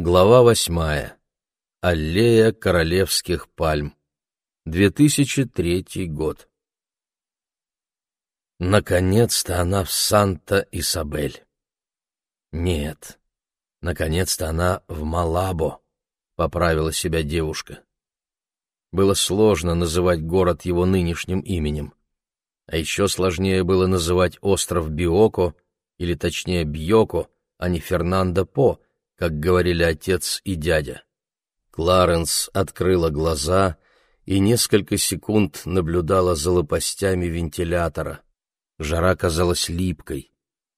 Глава восьмая. Аллея королевских пальм. 2003 год. Наконец-то она в Санта-Исабель. Нет, наконец-то она в Малабо, поправила себя девушка. Было сложно называть город его нынешним именем. А еще сложнее было называть остров Биоко, или точнее Бьоко, а не Фернандо По, как говорили отец и дядя. Кларенс открыла глаза и несколько секунд наблюдала за лопастями вентилятора. Жара казалась липкой.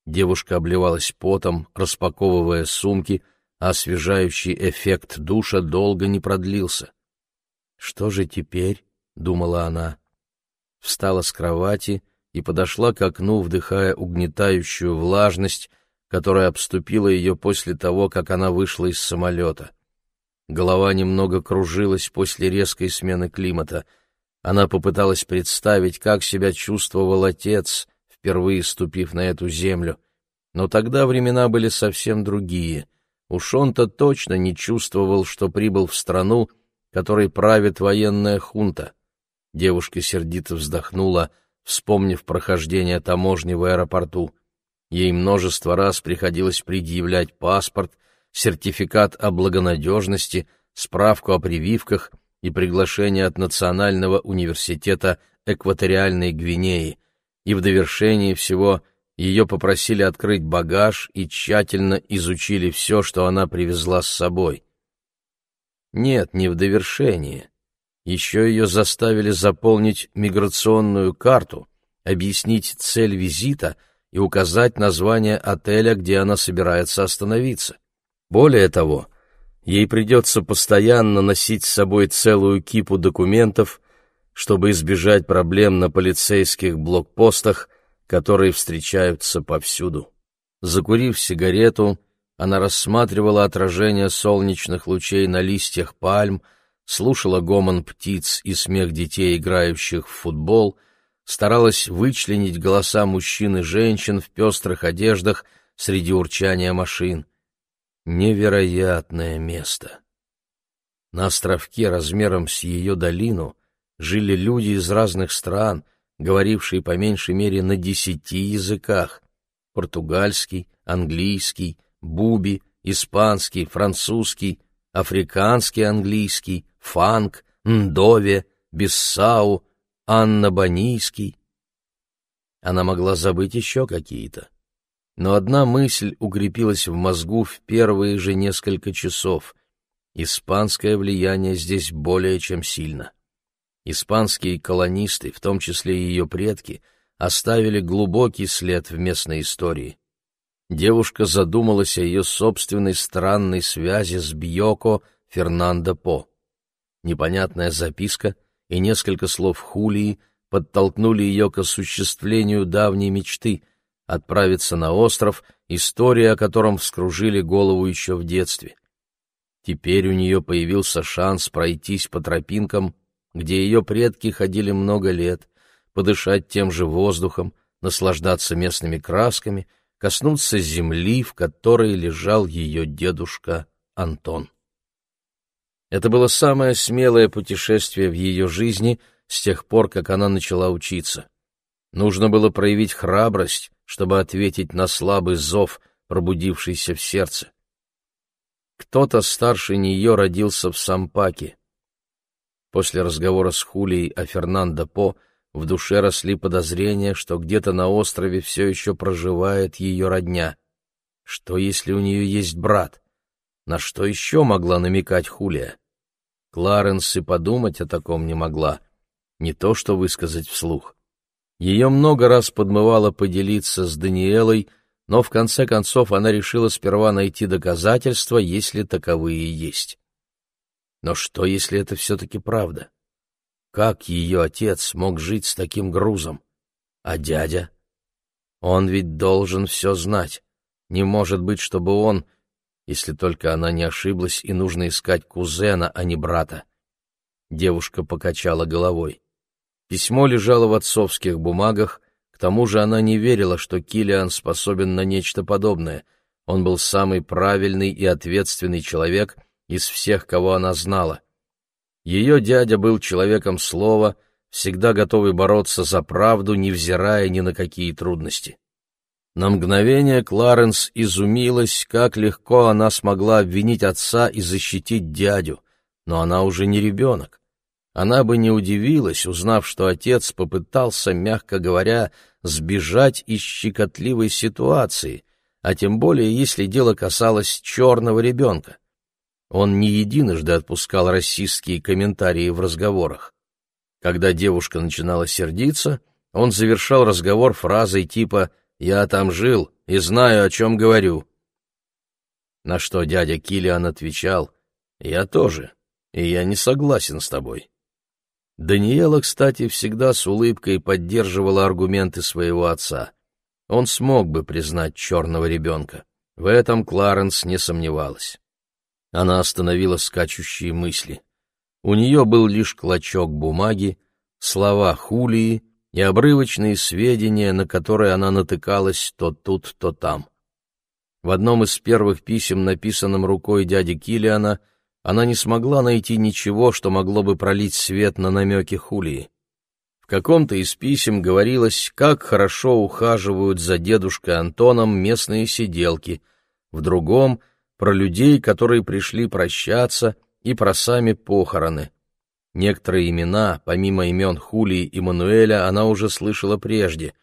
Девушка обливалась потом, распаковывая сумки, а освежающий эффект душа долго не продлился. «Что же теперь?» — думала она. Встала с кровати и подошла к окну, вдыхая угнетающую влажность, которая обступила ее после того, как она вышла из самолета. Голова немного кружилась после резкой смены климата. Она попыталась представить, как себя чувствовал отец, впервые ступив на эту землю. Но тогда времена были совсем другие. Уж он-то точно не чувствовал, что прибыл в страну, которой правит военная хунта. Девушка сердито вздохнула, вспомнив прохождение таможни в аэропорту. Ей множество раз приходилось предъявлять паспорт, сертификат о благонадежности, справку о прививках и приглашение от Национального университета Экваториальной Гвинеи, и в довершении всего ее попросили открыть багаж и тщательно изучили все, что она привезла с собой. Нет, не в довершении. Еще ее заставили заполнить миграционную карту, объяснить цель визита — и указать название отеля, где она собирается остановиться. Более того, ей придется постоянно носить с собой целую кипу документов, чтобы избежать проблем на полицейских блокпостах, которые встречаются повсюду. Закурив сигарету, она рассматривала отражение солнечных лучей на листьях пальм, слушала гомон птиц и смех детей, играющих в футбол — старалась вычленить голоса мужчин и женщин в пестрых одеждах среди урчания машин. Невероятное место. На островке размером с ее долину жили люди из разных стран, говорившие по меньшей мере на десяти языках — португальский, английский, буби, испанский, французский, африканский английский, фанк, ндове, биссау — Анна Банийский. Она могла забыть еще какие-то. Но одна мысль укрепилась в мозгу в первые же несколько часов. Испанское влияние здесь более чем сильно. Испанские колонисты, в том числе и ее предки, оставили глубокий след в местной истории. Девушка задумалась о ее собственной странной связи с Бьоко Фернандо По. Непонятная записка — и несколько слов Хулии подтолкнули ее к осуществлению давней мечты — отправиться на остров, история о котором вскружили голову еще в детстве. Теперь у нее появился шанс пройтись по тропинкам, где ее предки ходили много лет, подышать тем же воздухом, наслаждаться местными красками, коснуться земли, в которой лежал ее дедушка Антон. Это было самое смелое путешествие в ее жизни с тех пор, как она начала учиться. Нужно было проявить храбрость, чтобы ответить на слабый зов, пробудившийся в сердце. Кто-то старше нее родился в Сампаке. После разговора с Хулией о Фернандо По в душе росли подозрения, что где-то на острове все еще проживает ее родня. Что, если у нее есть брат? На что еще могла намекать Хулия? Кларенс и подумать о таком не могла, не то что высказать вслух. Ее много раз подмывало поделиться с Даниэлой, но в конце концов она решила сперва найти доказательства, если таковые есть. Но что, если это все-таки правда? Как ее отец мог жить с таким грузом? А дядя? Он ведь должен все знать. Не может быть, чтобы он если только она не ошиблась и нужно искать кузена, а не брата. Девушка покачала головой. Письмо лежало в отцовских бумагах, к тому же она не верила, что Килиан способен на нечто подобное. Он был самый правильный и ответственный человек из всех, кого она знала. Ее дядя был человеком слова, всегда готовый бороться за правду, невзирая ни на какие трудности. На мгновение Кларенс изумилась, как легко она смогла обвинить отца и защитить дядю, но она уже не ребенок. Она бы не удивилась, узнав, что отец попытался, мягко говоря, сбежать из щекотливой ситуации, а тем более, если дело касалось черного ребенка. Он не единожды отпускал расистские комментарии в разговорах. Когда девушка начинала сердиться, он завершал разговор фразой типа я там жил и знаю, о чем говорю. На что дядя Килиан отвечал, я тоже, и я не согласен с тобой. Даниэла, кстати, всегда с улыбкой поддерживала аргументы своего отца. Он смог бы признать черного ребенка. В этом Кларенс не сомневалась. Она остановила скачущие мысли. У нее был лишь клочок бумаги, слова Хулии и обрывочные сведения, на которые она натыкалась то тут, то там. В одном из первых писем, написанном рукой дяди Килиана, она не смогла найти ничего, что могло бы пролить свет на намеки Хулии. В каком-то из писем говорилось, как хорошо ухаживают за дедушкой Антоном местные сиделки, в другом — про людей, которые пришли прощаться, и про сами похороны. Некоторые имена, помимо имен Хулии и Мануэля, она уже слышала прежде.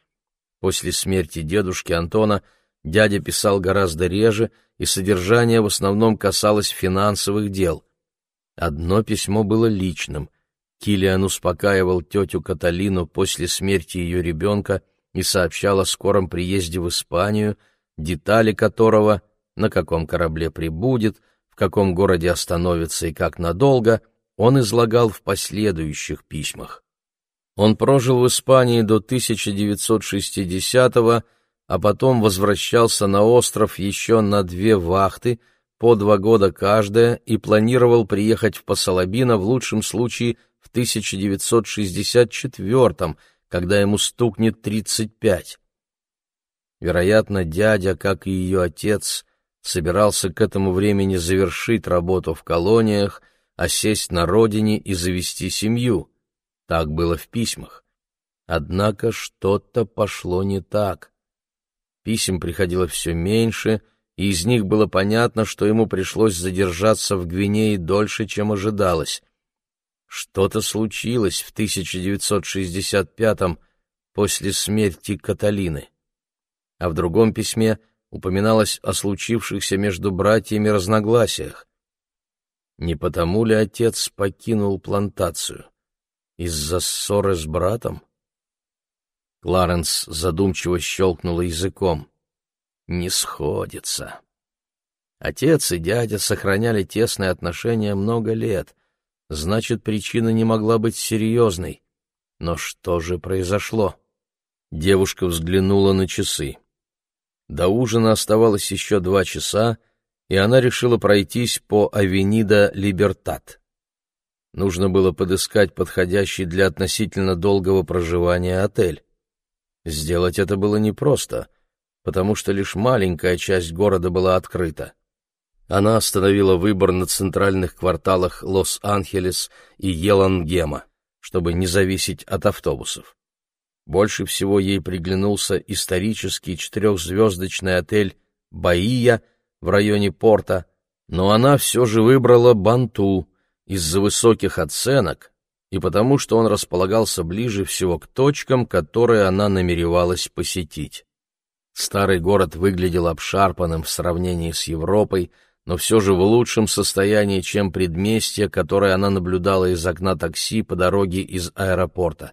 После смерти дедушки Антона дядя писал гораздо реже, и содержание в основном касалось финансовых дел. Одно письмо было личным. Килиан успокаивал тетю Каталину после смерти ее ребенка и сообщал о скором приезде в Испанию, детали которого, на каком корабле прибудет, в каком городе остановится и как надолго — он излагал в последующих письмах. Он прожил в Испании до 1960-го, а потом возвращался на остров еще на две вахты, по два года каждая, и планировал приехать в Посолобино в лучшем случае в 1964-м, когда ему стукнет 35. Вероятно, дядя, как и ее отец, собирался к этому времени завершить работу в колониях — осесть на родине и завести семью. Так было в письмах. Однако что-то пошло не так. Писем приходило все меньше, и из них было понятно, что ему пришлось задержаться в Гвинее дольше, чем ожидалось. Что-то случилось в 1965-м после смерти Каталины. А в другом письме упоминалось о случившихся между братьями разногласиях. Не потому ли отец покинул плантацию? Из-за ссоры с братом? Кларенс задумчиво щелкнула языком. Не сходится. Отец и дядя сохраняли тесные отношения много лет. Значит, причина не могла быть серьезной. Но что же произошло? Девушка взглянула на часы. До ужина оставалось еще два часа, и она решила пройтись по Авенида Либертат. Нужно было подыскать подходящий для относительно долгого проживания отель. Сделать это было непросто, потому что лишь маленькая часть города была открыта. Она остановила выбор на центральных кварталах Лос-Анхелес и Елангема, чтобы не зависеть от автобусов. Больше всего ей приглянулся исторический четырехзвездочный отель «Баия», в районе порта, но она все же выбрала Банту из-за высоких оценок и потому, что он располагался ближе всего к точкам, которые она намеревалась посетить. Старый город выглядел обшарпанным в сравнении с Европой, но все же в лучшем состоянии, чем предместье, которое она наблюдала из окна такси по дороге из аэропорта.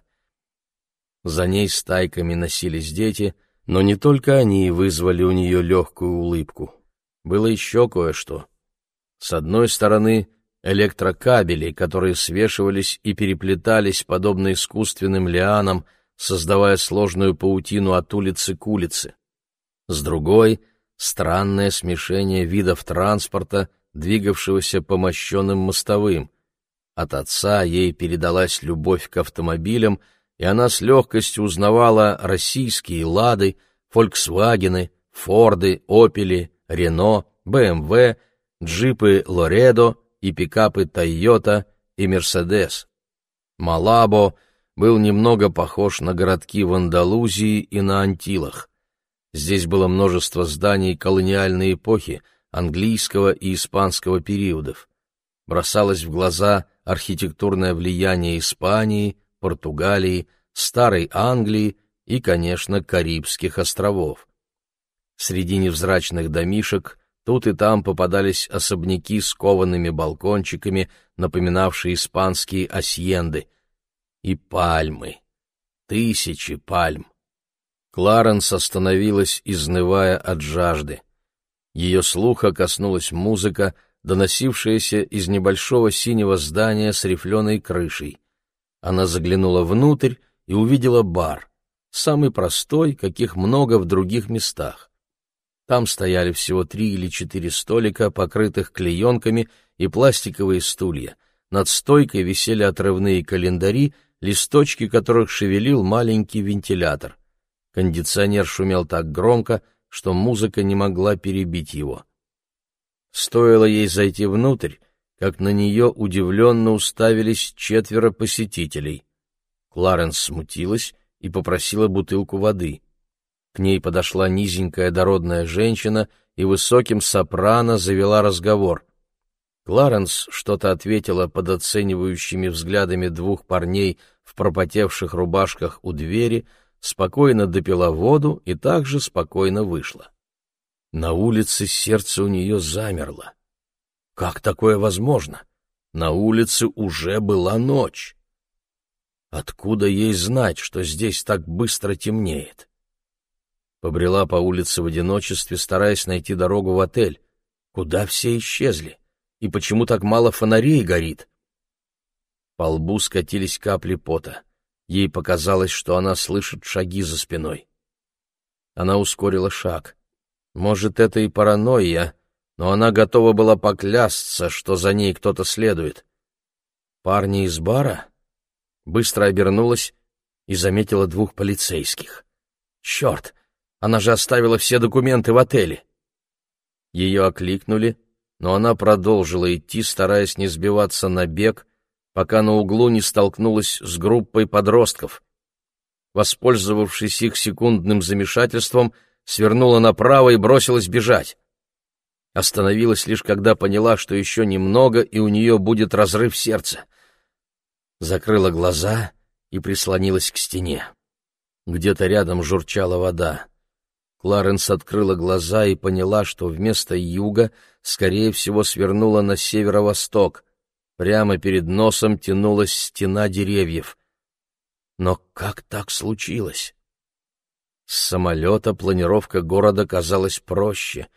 За ней стайками носились дети, но не только они вызвали у нее легкую улыбку было еще кое-что. С одной стороны, электрокабели, которые свешивались и переплетались, подобно искусственным лианам, создавая сложную паутину от улицы к улице. С другой — странное смешение видов транспорта, двигавшегося по мощенным мостовым. От отца ей передалась любовь к автомобилям, и она с легкостью узнавала российские «Лады», «Фольксвагены», «Форды», «Опели», Рено, БМВ, джипы Лоредо и пикапы Тойота и Мерседес. Малабо был немного похож на городки в Андалузии и на Антилах. Здесь было множество зданий колониальной эпохи, английского и испанского периодов. Бросалось в глаза архитектурное влияние Испании, Португалии, Старой Англии и, конечно, Карибских островов. Среди невзрачных домишек тут и там попадались особняки с коваными балкончиками, напоминавшие испанские асьенды, и пальмы, тысячи пальм. Кларенс остановилась, изнывая от жажды. Ее слуха коснулась музыка, доносившаяся из небольшого синего здания с рифленой крышей. Она заглянула внутрь и увидела бар, самый простой, каких много в других местах. Там стояли всего три или четыре столика, покрытых клеенками, и пластиковые стулья. Над стойкой висели отрывные календари, листочки которых шевелил маленький вентилятор. Кондиционер шумел так громко, что музыка не могла перебить его. Стоило ей зайти внутрь, как на нее удивленно уставились четверо посетителей. Кларенс смутилась и попросила бутылку воды. К ней подошла низенькая дородная женщина и высоким сопрано завела разговор. Кларенс что-то ответила под оценивающими взглядами двух парней в пропотевших рубашках у двери, спокойно допила воду и также спокойно вышла. На улице сердце у нее замерло. Как такое возможно? На улице уже была ночь. Откуда ей знать, что здесь так быстро темнеет? Побрела по улице в одиночестве, стараясь найти дорогу в отель. Куда все исчезли? И почему так мало фонарей горит? По лбу скатились капли пота. Ей показалось, что она слышит шаги за спиной. Она ускорила шаг. Может, это и паранойя, но она готова была поклясться, что за ней кто-то следует. Парни из бара? Быстро обернулась и заметила двух полицейских. Черт! Она же оставила все документы в отеле. Ее окликнули, но она продолжила идти, стараясь не сбиваться на бег, пока на углу не столкнулась с группой подростков. Воспользовавшись их секундным замешательством, свернула направо и бросилась бежать. Остановилась лишь когда поняла, что еще немного, и у нее будет разрыв сердца. Закрыла глаза и прислонилась к стене. Где-то рядом журчала вода. Кларенс открыла глаза и поняла, что вместо юга, скорее всего, свернула на северо-восток. Прямо перед носом тянулась стена деревьев. Но как так случилось? С самолета планировка города казалась проще,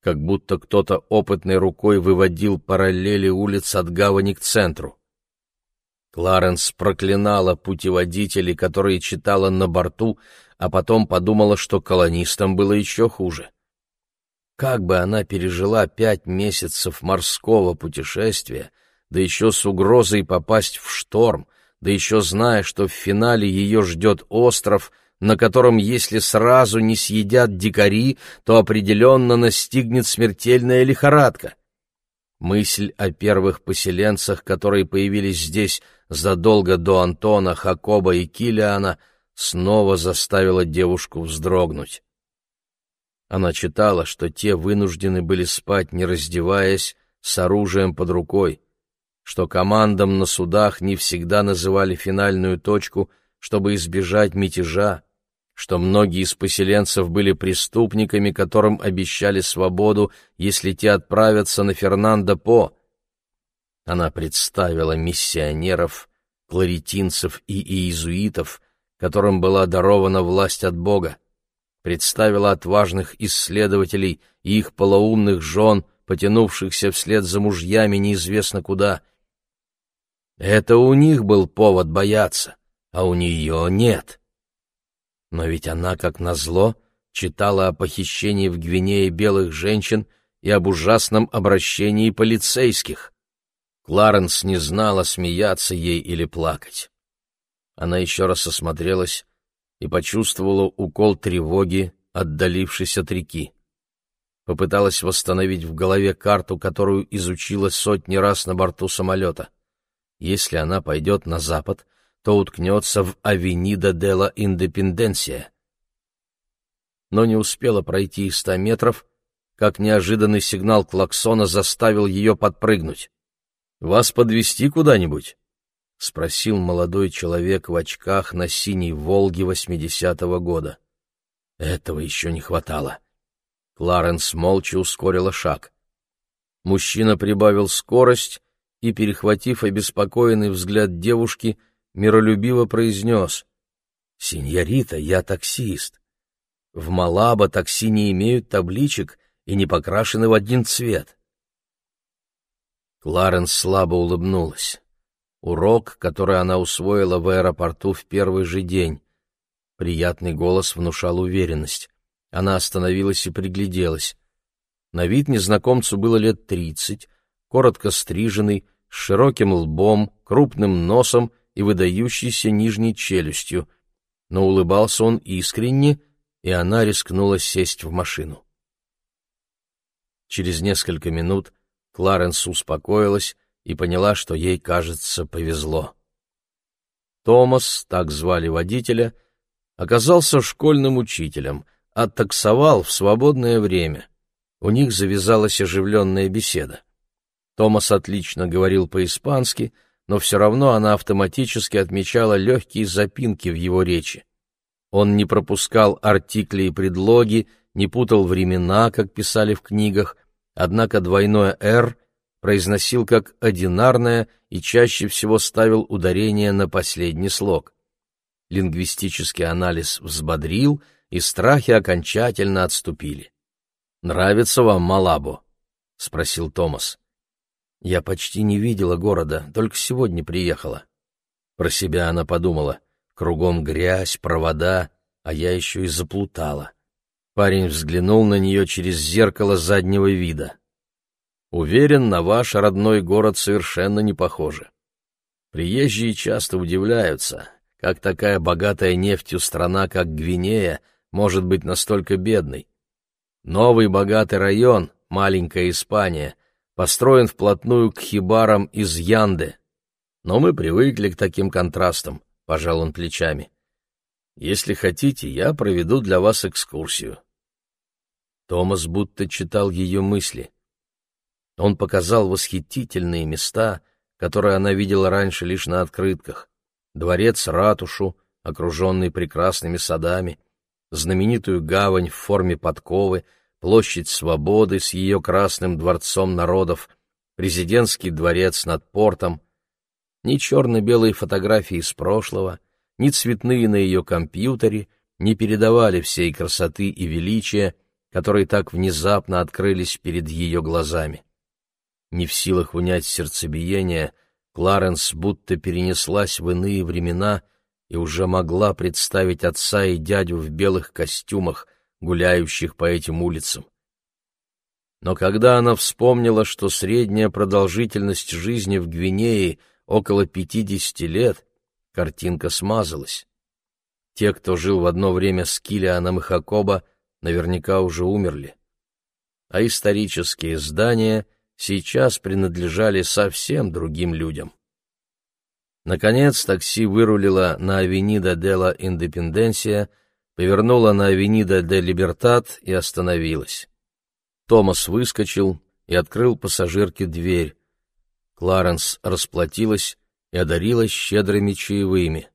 как будто кто-то опытной рукой выводил параллели улиц от гавани к центру. Кларенс проклинала путеводители, которые читала на борту, а потом подумала, что колонистам было еще хуже. Как бы она пережила пять месяцев морского путешествия, да еще с угрозой попасть в шторм, да еще зная, что в финале ее ждет остров, на котором, если сразу не съедят дикари, то определенно настигнет смертельная лихорадка. Мысль о первых поселенцах, которые появились здесь задолго до Антона, Хакоба и Килиана, снова заставила девушку вздрогнуть. Она читала, что те вынуждены были спать, не раздеваясь, с оружием под рукой, что командам на судах не всегда называли финальную точку, чтобы избежать мятежа, что многие из поселенцев были преступниками, которым обещали свободу, если те отправятся на Фернандо По. Она представила миссионеров, кларитинцев и иезуитов, которым была дарована власть от Бога, представила отважных исследователей и их полоумных жен, потянувшихся вслед за мужьями неизвестно куда. Это у них был повод бояться, а у нее нет. Но ведь она, как назло, читала о похищении в Гвинее белых женщин и об ужасном обращении полицейских. Кларенс не знала, смеяться ей или плакать. Она еще раз осмотрелась и почувствовала укол тревоги, отдалившись от реки. Попыталась восстановить в голове карту, которую изучила сотни раз на борту самолета. Если она пойдет на запад, то уткнется в Авенида де ла Индепенденсия. Но не успела пройти и ста метров, как неожиданный сигнал клаксона заставил ее подпрыгнуть. «Вас подвести куда-нибудь?» — спросил молодой человек в очках на синей «Волге» восьмидесятого года. Этого еще не хватало. Кларенс молча ускорила шаг. Мужчина прибавил скорость и, перехватив обеспокоенный взгляд девушки, миролюбиво произнес «Синьорита, я таксист. В Малаба такси не имеют табличек и не покрашены в один цвет». Кларенс слабо улыбнулась. Урок, который она усвоила в аэропорту в первый же день. Приятный голос внушал уверенность. Она остановилась и пригляделась. На вид незнакомцу было лет тридцать, коротко стриженный, с широким лбом, крупным носом и выдающейся нижней челюстью, но улыбался он искренне, и она рискнула сесть в машину. Через несколько минут Кларенс успокоилась и поняла, что ей, кажется, повезло. Томас, так звали водителя, оказался школьным учителем, оттаксовал в свободное время. У них завязалась оживленная беседа. Томас отлично говорил по-испански — но все равно она автоматически отмечала легкие запинки в его речи. Он не пропускал артикли и предлоги, не путал времена, как писали в книгах, однако двойное «р» произносил как одинарное и чаще всего ставил ударение на последний слог. Лингвистический анализ взбодрил, и страхи окончательно отступили. «Нравится вам Малабо?» — спросил Томас. Я почти не видела города, только сегодня приехала. Про себя она подумала. Кругом грязь, провода, а я еще и заплутала. Парень взглянул на нее через зеркало заднего вида. Уверен, на ваш родной город совершенно не похоже. Приезжие часто удивляются, как такая богатая нефтью страна, как Гвинея, может быть настолько бедной. Новый богатый район, маленькая Испания — построен вплотную к хибарам из Янды. Но мы привыкли к таким контрастам, — пожал он плечами. Если хотите, я проведу для вас экскурсию. Томас будто читал ее мысли. Он показал восхитительные места, которые она видела раньше лишь на открытках. Дворец-ратушу, окруженный прекрасными садами, знаменитую гавань в форме подковы — площадь Свободы с ее красным дворцом народов, президентский дворец над портом. Ни черно-белые фотографии из прошлого, ни цветные на ее компьютере не передавали всей красоты и величия, которые так внезапно открылись перед ее глазами. Не в силах унять сердцебиение, Кларенс будто перенеслась в иные времена и уже могла представить отца и дядю в белых костюмах — гуляющих по этим улицам. Но когда она вспомнила, что средняя продолжительность жизни в Гвинее около 50 лет, картинка смазалась. Те, кто жил в одно время с Килианом и Хакоба, наверняка уже умерли. А исторические здания сейчас принадлежали совсем другим людям. Наконец такси вырулило на Авенида де ла Индепенденсия, повернула на Авенида де Либертат и остановилась. Томас выскочил и открыл пассажирке дверь. Кларенс расплатилась и одарилась щедрыми чаевыми.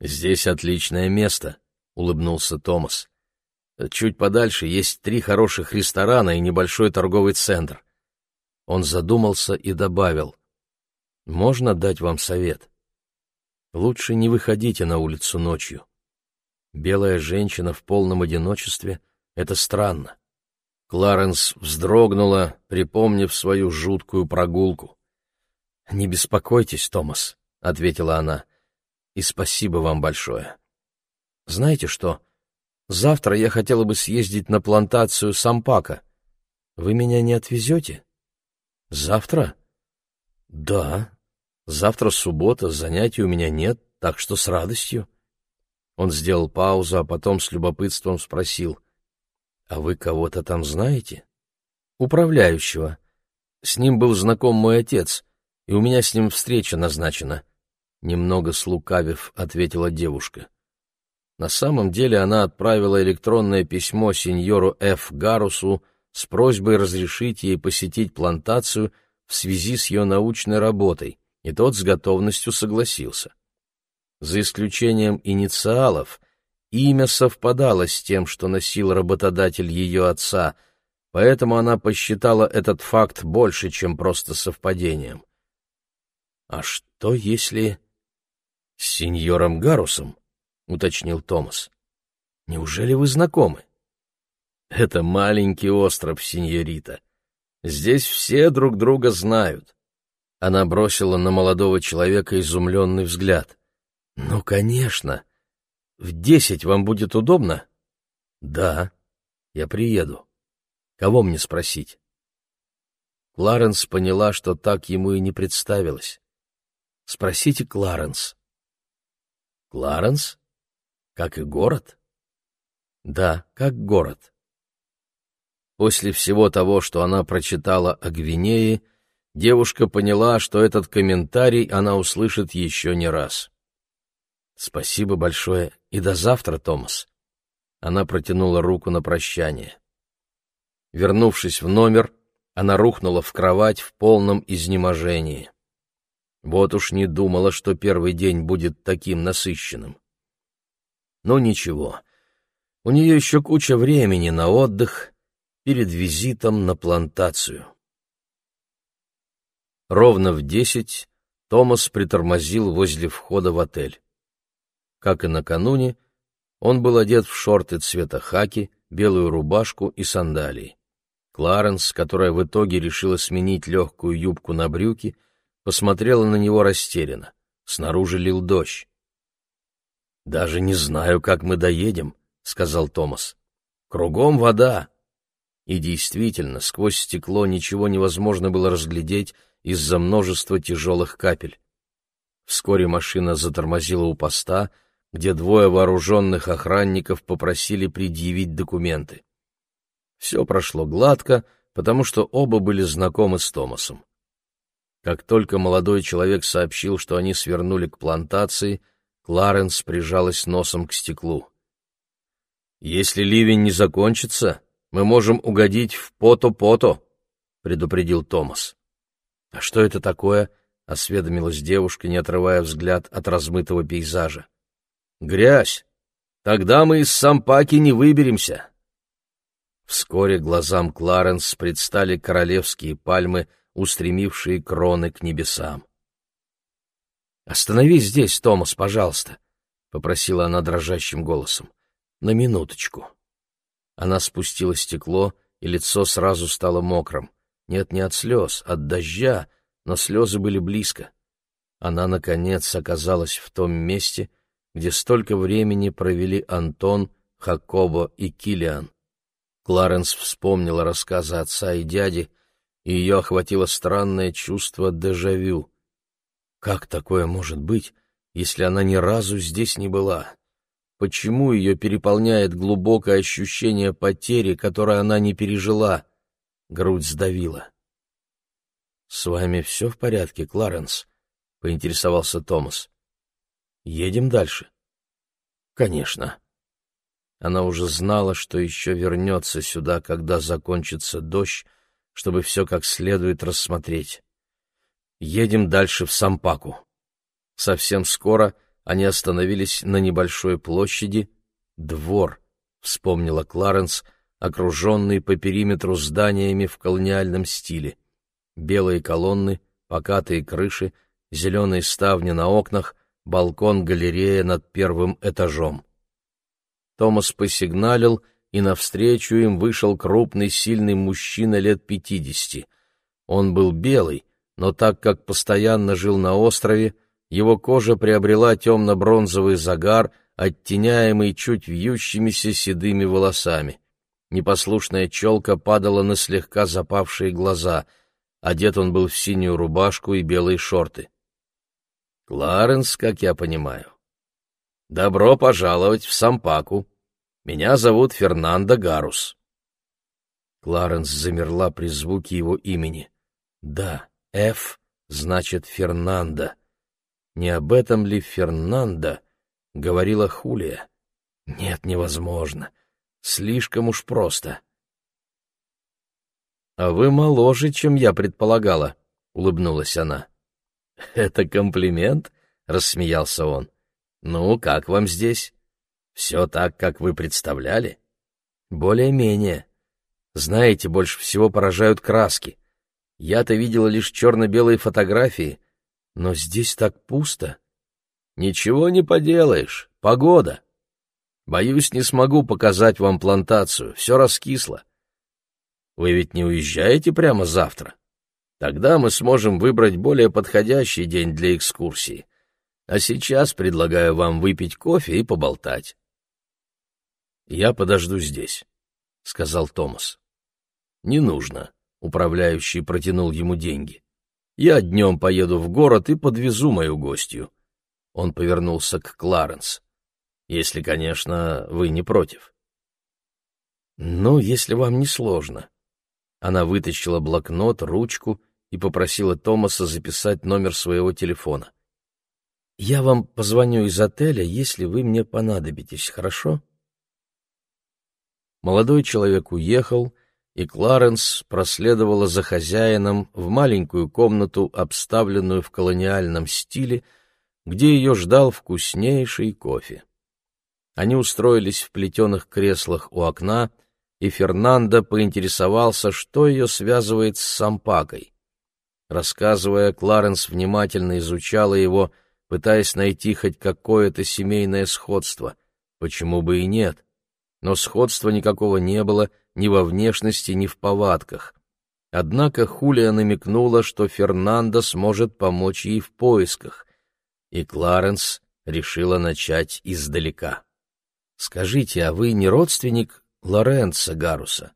«Здесь отличное место», — улыбнулся Томас. «Чуть подальше есть три хороших ресторана и небольшой торговый центр». Он задумался и добавил. «Можно дать вам совет? Лучше не выходите на улицу ночью. Белая женщина в полном одиночестве — это странно. Кларенс вздрогнула, припомнив свою жуткую прогулку. «Не беспокойтесь, Томас», — ответила она, — «и спасибо вам большое. Знаете что, завтра я хотела бы съездить на плантацию Сампака. Вы меня не отвезете?» «Завтра?» «Да. Завтра суббота, занятий у меня нет, так что с радостью». Он сделал паузу, а потом с любопытством спросил. А вы кого-то там знаете? Управляющего. С ним был знаком мой отец, и у меня с ним встреча назначена. Немного слукавив, ответила девушка. На самом деле она отправила электронное письмо сеньору Ф. Гарусу с просьбой разрешить ей посетить плантацию в связи с ее научной работой, и тот с готовностью согласился. За исключением инициалов, имя совпадало с тем, что носил работодатель ее отца, поэтому она посчитала этот факт больше, чем просто совпадением. «А что если...» «С сеньором Гарусом?» — уточнил Томас. «Неужели вы знакомы?» «Это маленький остров, сеньорита. Здесь все друг друга знают». Она бросила на молодого человека изумленный взгляд. «Ну, конечно. В десять вам будет удобно?» «Да, я приеду. Кого мне спросить?» Кларенс поняла, что так ему и не представилось. «Спросите Кларенс». «Кларенс? Как и город?» «Да, как город». После всего того, что она прочитала о Гвинее, девушка поняла, что этот комментарий она услышит еще не раз. «Спасибо большое и до завтра, Томас». Она протянула руку на прощание. Вернувшись в номер, она рухнула в кровать в полном изнеможении. Вот уж не думала, что первый день будет таким насыщенным. Но ничего, у нее еще куча времени на отдых перед визитом на плантацию. Ровно в десять Томас притормозил возле входа в отель. Как и накануне, он был одет в шорты цвета хаки, белую рубашку и сандалии. Кларенс, которая в итоге решила сменить легкую юбку на брюки, посмотрела на него растерянно. Снаружи лил дождь. «Даже не знаю, как мы доедем», — сказал Томас. «Кругом вода». И действительно, сквозь стекло ничего невозможно было разглядеть из-за множества тяжелых капель. Вскоре машина затормозила у поста, где двое вооруженных охранников попросили предъявить документы. Все прошло гладко, потому что оба были знакомы с Томасом. Как только молодой человек сообщил, что они свернули к плантации, Кларенс прижалась носом к стеклу. «Если ливень не закончится, мы можем угодить в Пото-Пото», — предупредил Томас. «А что это такое?» — осведомилась девушка, не отрывая взгляд от размытого пейзажа. Грязь. Тогда мы из Сампаки не выберемся. Вскоре глазам Кларенс предстали королевские пальмы, устремившие кроны к небесам. «Остановись здесь, Томас, пожалуйста», — попросила она дрожащим голосом. «На минуточку». Она спустила стекло, и лицо сразу стало мокрым. Нет, не от слез, от дождя, но слезы были близко. Она, наконец, оказалась в том месте, где столько времени провели Антон, Хакобо и Килиан. Кларенс вспомнила рассказы отца и дяди, и ее охватило странное чувство дежавю. Как такое может быть, если она ни разу здесь не была? Почему ее переполняет глубокое ощущение потери, которое она не пережила? Грудь сдавила. — С вами все в порядке, Кларенс? — поинтересовался Томас. Едем дальше. Конечно. Она уже знала, что еще вернется сюда, когда закончится дождь, чтобы все как следует рассмотреть. Едем дальше в Сампаку. Совсем скоро они остановились на небольшой площади. Двор, вспомнила Кларенс, окруженный по периметру зданиями в колониальном стиле. Белые колонны, покатые крыши, зеленые ставни на окнах — балкон-галерея над первым этажом. Томас посигналил, и навстречу им вышел крупный сильный мужчина лет пятидесяти. Он был белый, но так как постоянно жил на острове, его кожа приобрела темно-бронзовый загар, оттеняемый чуть вьющимися седыми волосами. Непослушная челка падала на слегка запавшие глаза. Одет он был в синюю рубашку и белые шорты. Кларенс, как я понимаю. Добро пожаловать в Сампаку. Меня зовут Фернандо Гарус. Кларенс замерла при звуке его имени. Да, «Ф» значит «Фернандо». Не об этом ли Фернандо говорила Хулия? Нет, невозможно. Слишком уж просто. «А вы моложе, чем я предполагала», — улыбнулась она. «Это комплимент?» — рассмеялся он. «Ну, как вам здесь? Все так, как вы представляли?» «Более-менее. Знаете, больше всего поражают краски. Я-то видела лишь черно-белые фотографии, но здесь так пусто. Ничего не поделаешь, погода. Боюсь, не смогу показать вам плантацию, все раскисло. Вы ведь не уезжаете прямо завтра? Тогда мы сможем выбрать более подходящий день для экскурсии. А сейчас предлагаю вам выпить кофе и поболтать. Я подожду здесь, — сказал Томас. Не нужно. Управляющий протянул ему деньги. Я днем поеду в город и подвезу мою гостью. Он повернулся к Кларенс. Если, конечно, вы не против. Ну, если вам не сложно. Она вытащила блокнот, ручку и попросила Томаса записать номер своего телефона. Я вам позвоню из отеля, если вы мне понадобитесь, хорошо? Молодой человек уехал, и Кларенс проследовала за хозяином в маленькую комнату, обставленную в колониальном стиле, где ее ждал вкуснейший кофе. Они устроились в плетеных креслах у окна, и Фернандо поинтересовался, что ее связывает с Сампакой. Рассказывая, Кларенс внимательно изучала его, пытаясь найти хоть какое-то семейное сходство. Почему бы и нет? Но сходства никакого не было — ни во внешности, ни в повадках. Однако Хулия намекнула, что Фернандо сможет помочь ей в поисках, и Кларенс решила начать издалека. «Скажите, а вы не родственник Лоренцо Гаруса?»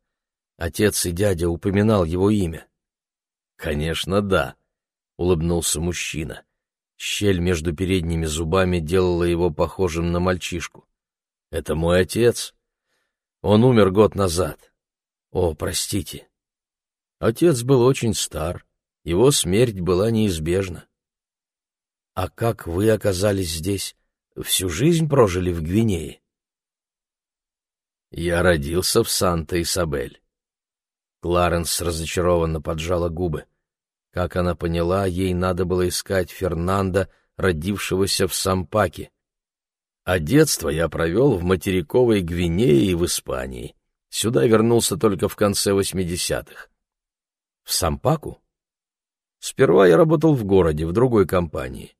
Отец и дядя упоминал его имя. «Конечно, да», — улыбнулся мужчина. Щель между передними зубами делала его похожим на мальчишку. «Это мой отец. Он умер год назад. О, простите. Отец был очень стар, его смерть была неизбежна. А как вы оказались здесь? Всю жизнь прожили в Гвинее? Я родился в Санта-Исабель. Кларенс разочарованно поджала губы. Как она поняла, ей надо было искать Фернанда, родившегося в Сампаке. А детство я провел в материковой Гвинее и в Испании. Сюда вернулся только в конце 80-х. В Сампаку? Сперва я работал в городе, в другой компании.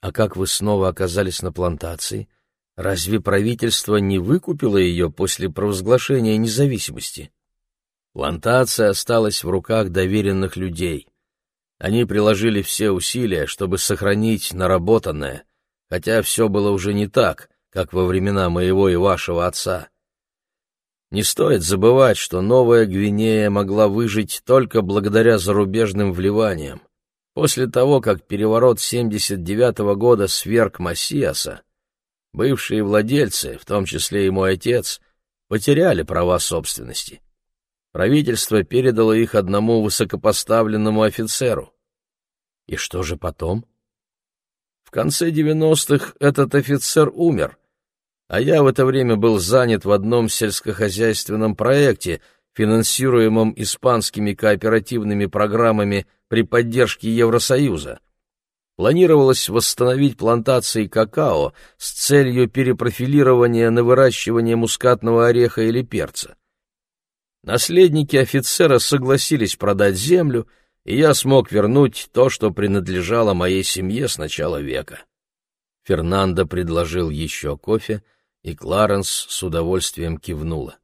А как вы снова оказались на плантации? Разве правительство не выкупило ее после провозглашения независимости? Плантация осталась в руках доверенных людей. Они приложили все усилия, чтобы сохранить наработанное, хотя все было уже не так, как во времена моего и вашего отца. Не стоит забывать, что Новая Гвинея могла выжить только благодаря зарубежным вливаниям. После того, как переворот 79 -го года сверг Массиаса, бывшие владельцы, в том числе и мой отец, потеряли права собственности. Правительство передало их одному высокопоставленному офицеру. И что же потом? В конце 90-х этот офицер умер — а я в это время был занят в одном сельскохозяйственном проекте, финансируемом испанскими кооперативными программами при поддержке Евросоюза. Планировалось восстановить плантации какао с целью перепрофилирования на выращивание мускатного ореха или перца. Наследники офицера согласились продать землю, и я смог вернуть то, что принадлежало моей семье с начала века. Фернандо предложил еще кофе, и Кларенс с удовольствием кивнула.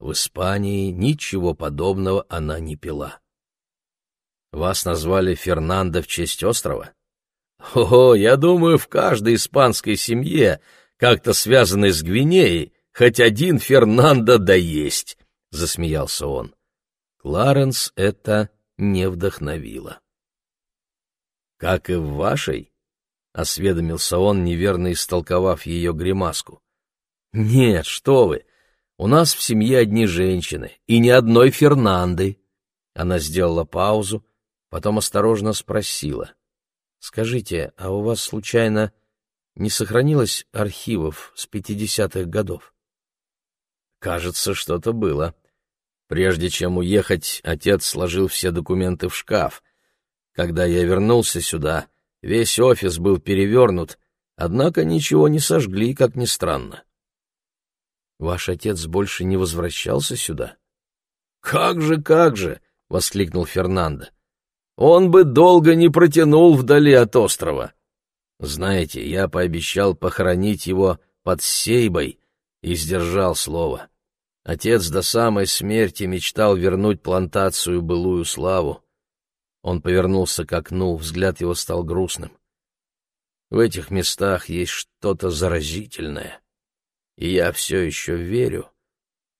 В Испании ничего подобного она не пила. «Вас назвали Фернандо в честь острова?» «О, я думаю, в каждой испанской семье, как-то связанной с Гвинеей, хоть один Фернандо да есть», — засмеялся он. Кларенс это не вдохновило. «Как и в вашей?» — осведомился он, неверно истолковав ее гримаску. «Нет, что вы! У нас в семье одни женщины, и ни одной Фернанды. Она сделала паузу, потом осторожно спросила. «Скажите, а у вас, случайно, не сохранилось архивов с пятидесятых годов?» «Кажется, что-то было. Прежде чем уехать, отец сложил все документы в шкаф. Когда я вернулся сюда, весь офис был перевернут, однако ничего не сожгли, как ни странно». «Ваш отец больше не возвращался сюда?» «Как же, как же!» — воскликнул Фернандо. «Он бы долго не протянул вдали от острова. Знаете, я пообещал похоронить его под Сейбой и сдержал слово. Отец до самой смерти мечтал вернуть плантацию былую славу. Он повернулся к окну, взгляд его стал грустным. В этих местах есть что-то заразительное, и я все еще верю,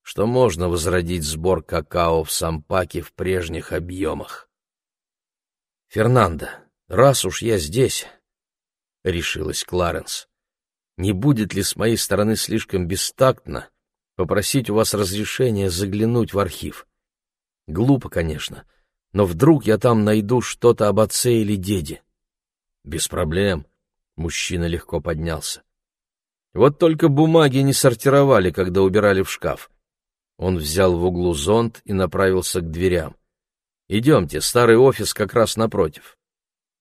что можно возродить сбор какао в Сампаке в прежних объемах. «Фернандо, раз уж я здесь», — решилась Кларенс, — «не будет ли с моей стороны слишком бестактно попросить у вас разрешения заглянуть в архив? Глупо, конечно, но вдруг я там найду что-то об отце или деде». «Без проблем», — мужчина легко поднялся. «Вот только бумаги не сортировали, когда убирали в шкаф. Он взял в углу зонт и направился к дверям. «Идемте, старый офис как раз напротив».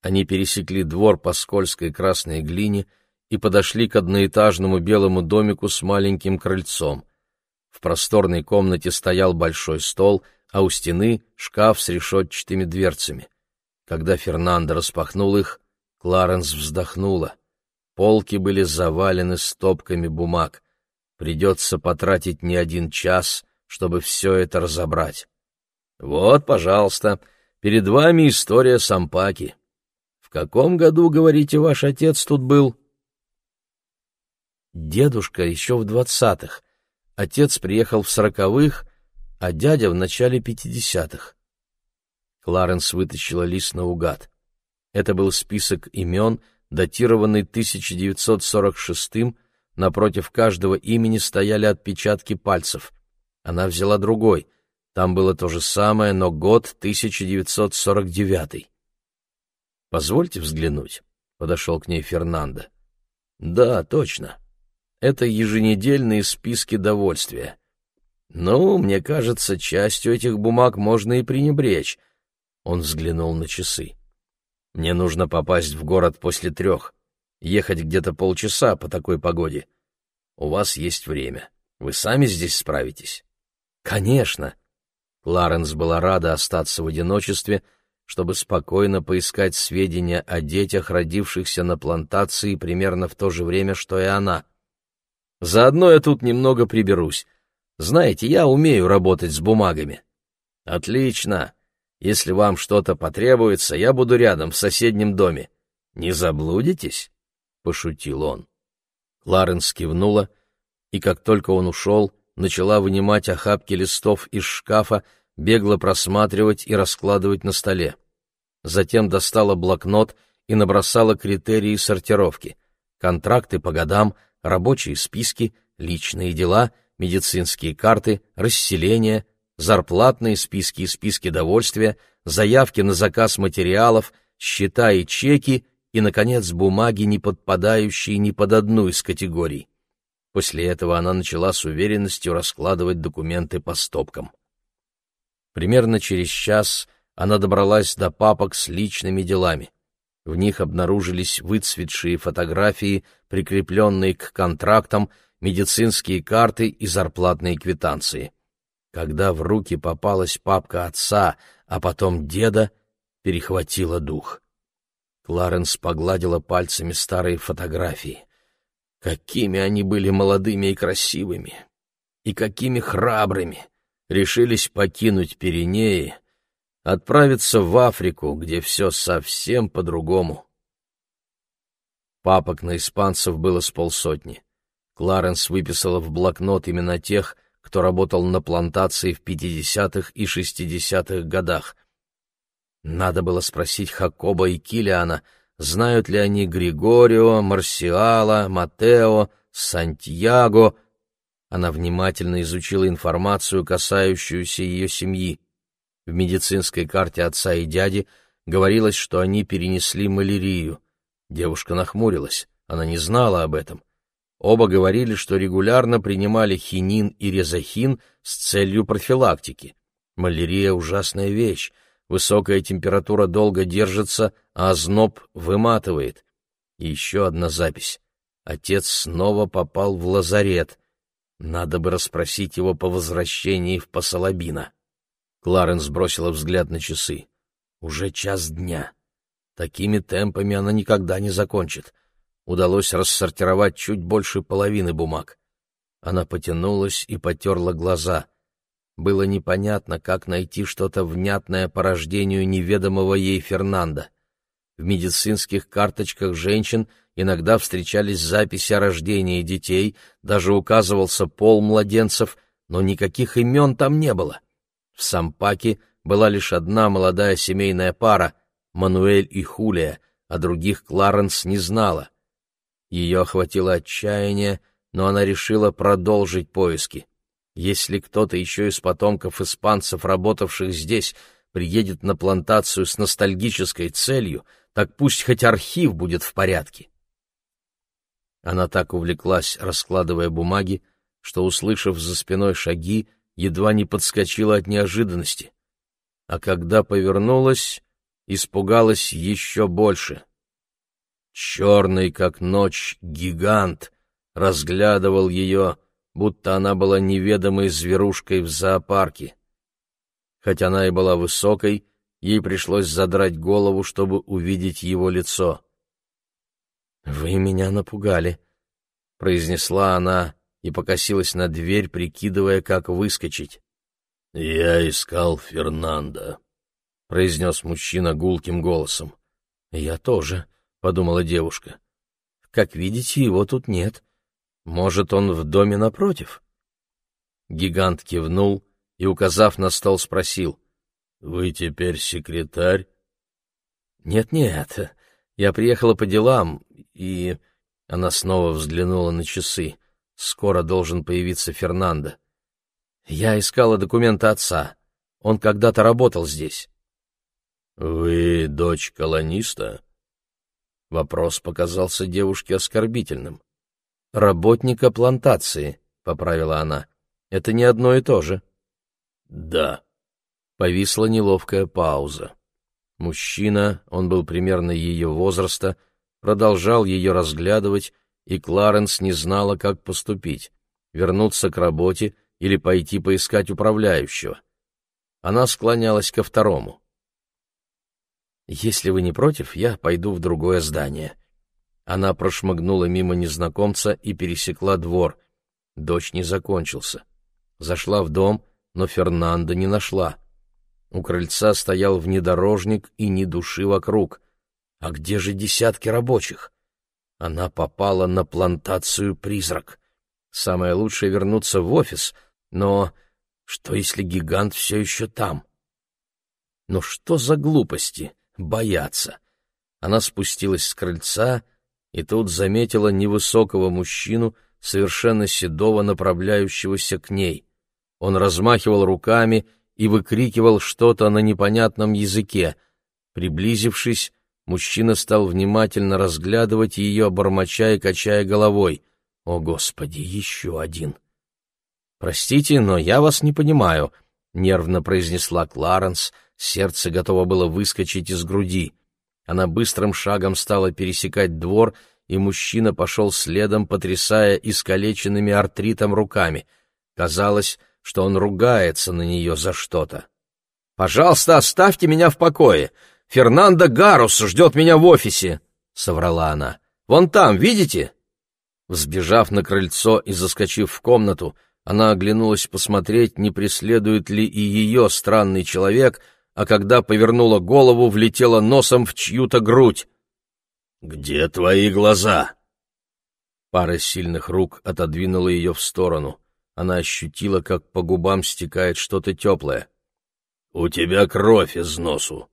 Они пересекли двор по скользкой красной глине и подошли к одноэтажному белому домику с маленьким крыльцом. В просторной комнате стоял большой стол, а у стены — шкаф с решетчатыми дверцами. Когда Фернандо распахнул их, Кларенс вздохнула. Полки были завалены стопками бумаг. Придется потратить не один час, чтобы все это разобрать. Вот, пожалуйста, перед вами история Сампаки. В каком году, говорите, ваш отец тут был? Дедушка еще в двадцатых. Отец приехал в сороковых, а дядя в начале пятидесятых. Кларенс вытащила лист наугад. Это был список имен, датированный 1946-м, напротив каждого имени стояли отпечатки пальцев. Она взяла другой. Там было то же самое, но год 1949. «Позвольте взглянуть», — подошел к ней Фернандо. «Да, точно. Это еженедельные списки довольствия. Ну, мне кажется, частью этих бумаг можно и пренебречь». Он взглянул на часы. «Мне нужно попасть в город после трех. Ехать где-то полчаса по такой погоде. У вас есть время. Вы сами здесь справитесь?» «Конечно!» Кларенс была рада остаться в одиночестве, чтобы спокойно поискать сведения о детях, родившихся на плантации примерно в то же время, что и она. «Заодно я тут немного приберусь. Знаете, я умею работать с бумагами». «Отлично. Если вам что-то потребуется, я буду рядом, в соседнем доме. Не заблудитесь?» — пошутил он. Кларенс кивнула, и как только он ушел, начала вынимать охапки листов из шкафа, бегло просматривать и раскладывать на столе. Затем достала блокнот и набросала критерии сортировки. Контракты по годам, рабочие списки, личные дела, медицинские карты, расселения, зарплатные списки и списки довольствия, заявки на заказ материалов, счета и чеки и, наконец, бумаги, не подпадающие ни под одну из категорий. После этого она начала с уверенностью раскладывать документы по стопкам. Примерно через час она добралась до папок с личными делами. В них обнаружились выцветшие фотографии, прикрепленные к контрактам, медицинские карты и зарплатные квитанции. Когда в руки попалась папка отца, а потом деда, перехватила дух. Кларенс погладила пальцами старые фотографии. Какими они были молодыми и красивыми, и какими храбрыми, решились покинуть Пиренеи, отправиться в Африку, где все совсем по-другому. Папок на испанцев было с полсотни. Кларенс выписала в блокнот имена тех, кто работал на плантации в 50-х и 60-х годах. Надо было спросить Хакоба и Килиана — знают ли они Григорио, Марсиала, Матео, Сантьяго. Она внимательно изучила информацию, касающуюся ее семьи. В медицинской карте отца и дяди говорилось, что они перенесли малярию. Девушка нахмурилась, она не знала об этом. Оба говорили, что регулярно принимали хинин и резохин с целью профилактики. Малярия — ужасная вещь. Высокая температура долго держится, а озноб выматывает. И еще одна запись. Отец снова попал в лазарет. Надо бы расспросить его по возвращении в Посолобино. Кларенс бросила взгляд на часы. Уже час дня. Такими темпами она никогда не закончит удалось рассортировать чуть больше половины бумаг. Она потянулась и потерла глаза. Было непонятно, как найти что-то внятное по рождению неведомого ей Фернанда. В медицинских карточках женщин иногда встречались записи о рождении детей, даже указывался пол младенцев, но никаких имен там не было. В Сампаке была лишь одна молодая семейная пара — Мануэль и Хулия, а других Кларенс не знала. Ее охватило отчаяние, но она решила продолжить поиски. Если кто-то еще из потомков испанцев, работавших здесь, приедет на плантацию с ностальгической целью, так пусть хоть архив будет в порядке. Она так увлеклась, раскладывая бумаги, что, услышав за спиной шаги, едва не подскочила от неожиданности. А когда повернулась, испугалась еще больше — Черный, как ночь, гигант разглядывал ее, будто она была неведомой зверушкой в зоопарке. Хоть она и была высокой, ей пришлось задрать голову, чтобы увидеть его лицо. «Вы меня напугали», — произнесла она и покосилась на дверь, прикидывая, как выскочить. «Я искал Фернанда», — произнес мужчина гулким голосом. «Я тоже», — подумала девушка. «Как видите, его тут нет. Может, он в доме напротив?» Гигант кивнул и, указав на стол, спросил. «Вы теперь секретарь?» «Нет-нет, я приехала по делам, и...» Она снова взглянула на часы. «Скоро должен появиться Фернандо. Я искала документы отца. Он когда-то работал здесь». «Вы дочь колониста?» Вопрос показался девушке оскорбительным. «Работника плантации», — поправила она. «Это не одно и то же». «Да». Повисла неловкая пауза. Мужчина, он был примерно ее возраста, продолжал ее разглядывать, и Кларенс не знала, как поступить — вернуться к работе или пойти поискать управляющего. Она склонялась ко второму. «Если вы не против, я пойду в другое здание». Она прошмыгнула мимо незнакомца и пересекла двор. Дождь не закончился. Зашла в дом, но Фернандо не нашла. У крыльца стоял внедорожник и ни души вокруг. А где же десятки рабочих? Она попала на плантацию «Призрак». Самое лучшее — вернуться в офис, но что, если гигант все еще там? Но что за глупости? Бояться. Она спустилась с крыльца и тут заметила невысокого мужчину, совершенно седого, направляющегося к ней. Он размахивал руками и выкрикивал что-то на непонятном языке. Приблизившись, мужчина стал внимательно разглядывать ее, бормоча и качая головой. «О, Господи, еще один!» «Простите, но я вас не понимаю», — нервно произнесла Кларенс, Сердце готово было выскочить из груди. Она быстрым шагом стала пересекать двор, и мужчина пошел следом, потрясая искалеченными артритом руками. Казалось, что он ругается на нее за что-то. «Пожалуйста, оставьте меня в покое! Фернандо Гарус ждет меня в офисе!» — соврала она. «Вон там, видите?» Взбежав на крыльцо и заскочив в комнату, она оглянулась посмотреть, не преследует ли и ее странный человек, а когда повернула голову, влетела носом в чью-то грудь. «Где твои глаза?» Пара сильных рук отодвинула ее в сторону. Она ощутила, как по губам стекает что-то теплое. «У тебя кровь из носу!»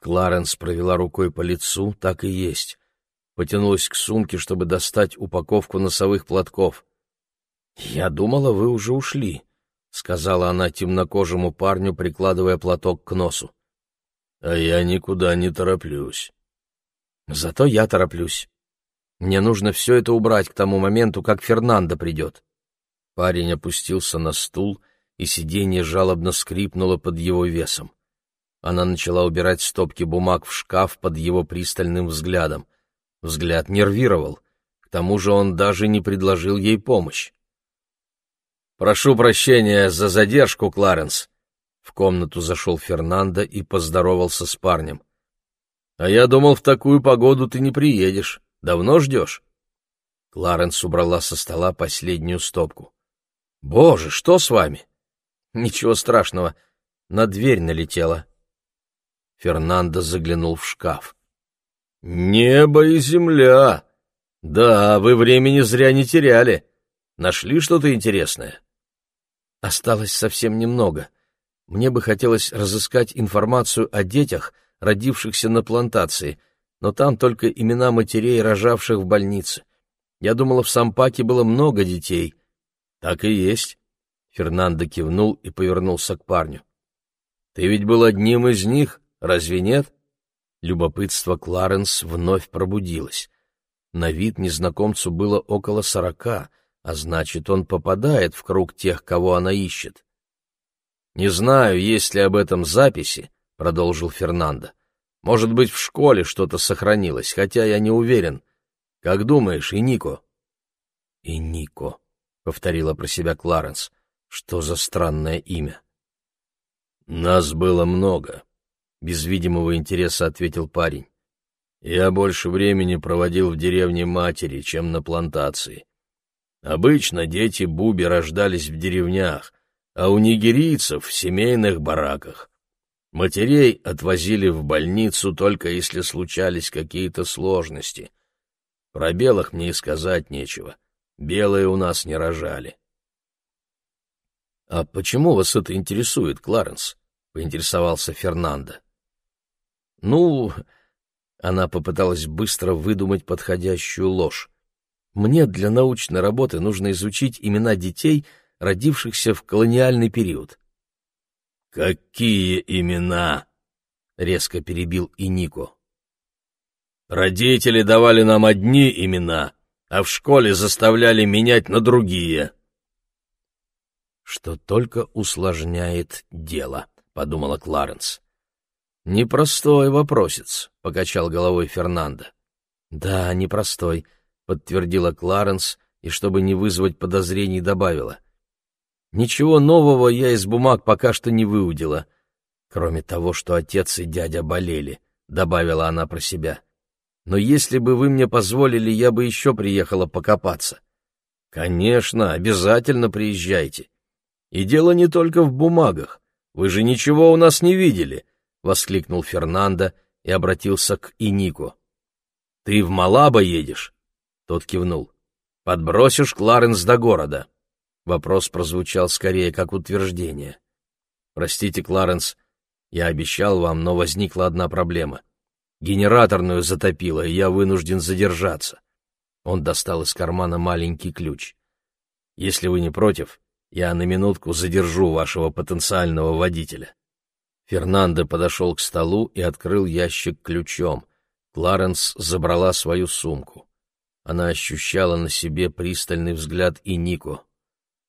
Кларенс провела рукой по лицу, так и есть. Потянулась к сумке, чтобы достать упаковку носовых платков. «Я думала, вы уже ушли», — сказала она темнокожему парню, прикладывая платок к носу. «А я никуда не тороплюсь». «Зато я тороплюсь. Мне нужно все это убрать к тому моменту, как Фернандо придет». Парень опустился на стул, и сиденье жалобно скрипнуло под его весом. Она начала убирать стопки бумаг в шкаф под его пристальным взглядом. Взгляд нервировал. К тому же он даже не предложил ей помощь. «Прошу прощения за задержку, Кларенс». В комнату зашел Фернандо и поздоровался с парнем. «А я думал, в такую погоду ты не приедешь. Давно ждешь?» Кларенс убрала со стола последнюю стопку. «Боже, что с вами?» «Ничего страшного. На дверь налетела». Фернандо заглянул в шкаф. «Небо и земля! Да, вы времени зря не теряли. Нашли что-то интересное?» Осталось совсем немного. Мне бы хотелось разыскать информацию о детях, родившихся на плантации, но там только имена матерей, рожавших в больнице. Я думала, в Сампаке было много детей. Так и есть. Фернандо кивнул и повернулся к парню. Ты ведь был одним из них, разве нет? Любопытство Кларенс вновь пробудилось. На вид незнакомцу было около сорока, а значит, он попадает в круг тех, кого она ищет. «Не знаю, есть ли об этом записи», — продолжил Фернандо. «Может быть, в школе что-то сохранилось, хотя я не уверен. Как думаешь, и Нико?» «И Нико», — повторила про себя Кларенс. «Что за странное имя?» «Нас было много», — без видимого интереса ответил парень. «Я больше времени проводил в деревне матери, чем на плантации. Обычно дети Буби рождались в деревнях, а у нигерийцев — в семейных бараках. Матерей отвозили в больницу только если случались какие-то сложности. Про белых мне и сказать нечего. Белые у нас не рожали. — А почему вас это интересует, Кларенс? — поинтересовался Фернандо. — Ну, она попыталась быстро выдумать подходящую ложь. Мне для научной работы нужно изучить имена детей, родившихся в колониальный период. «Какие имена?» — резко перебил Инико. «Родители давали нам одни имена, а в школе заставляли менять на другие». «Что только усложняет дело», — подумала Кларенс. «Непростой вопросец», — покачал головой Фернандо. «Да, непростой», подтвердила Кларенс и, чтобы не вызвать подозрений, добавила. «Ничего нового я из бумаг пока что не выудила, кроме того, что отец и дядя болели», — добавила она про себя. «Но если бы вы мне позволили, я бы еще приехала покопаться». «Конечно, обязательно приезжайте. И дело не только в бумагах. Вы же ничего у нас не видели», — воскликнул Фернандо и обратился к Инику. «Ты в Малаба едешь?» Тот кивнул. «Подбросишь Кларенс до города?» Вопрос прозвучал скорее как утверждение. «Простите, Кларенс, я обещал вам, но возникла одна проблема. Генераторную затопило, и я вынужден задержаться». Он достал из кармана маленький ключ. «Если вы не против, я на минутку задержу вашего потенциального водителя». Фернандо подошел к столу и открыл ящик ключом. Кларенс забрала свою сумку. Она ощущала на себе пристальный взгляд и Нико.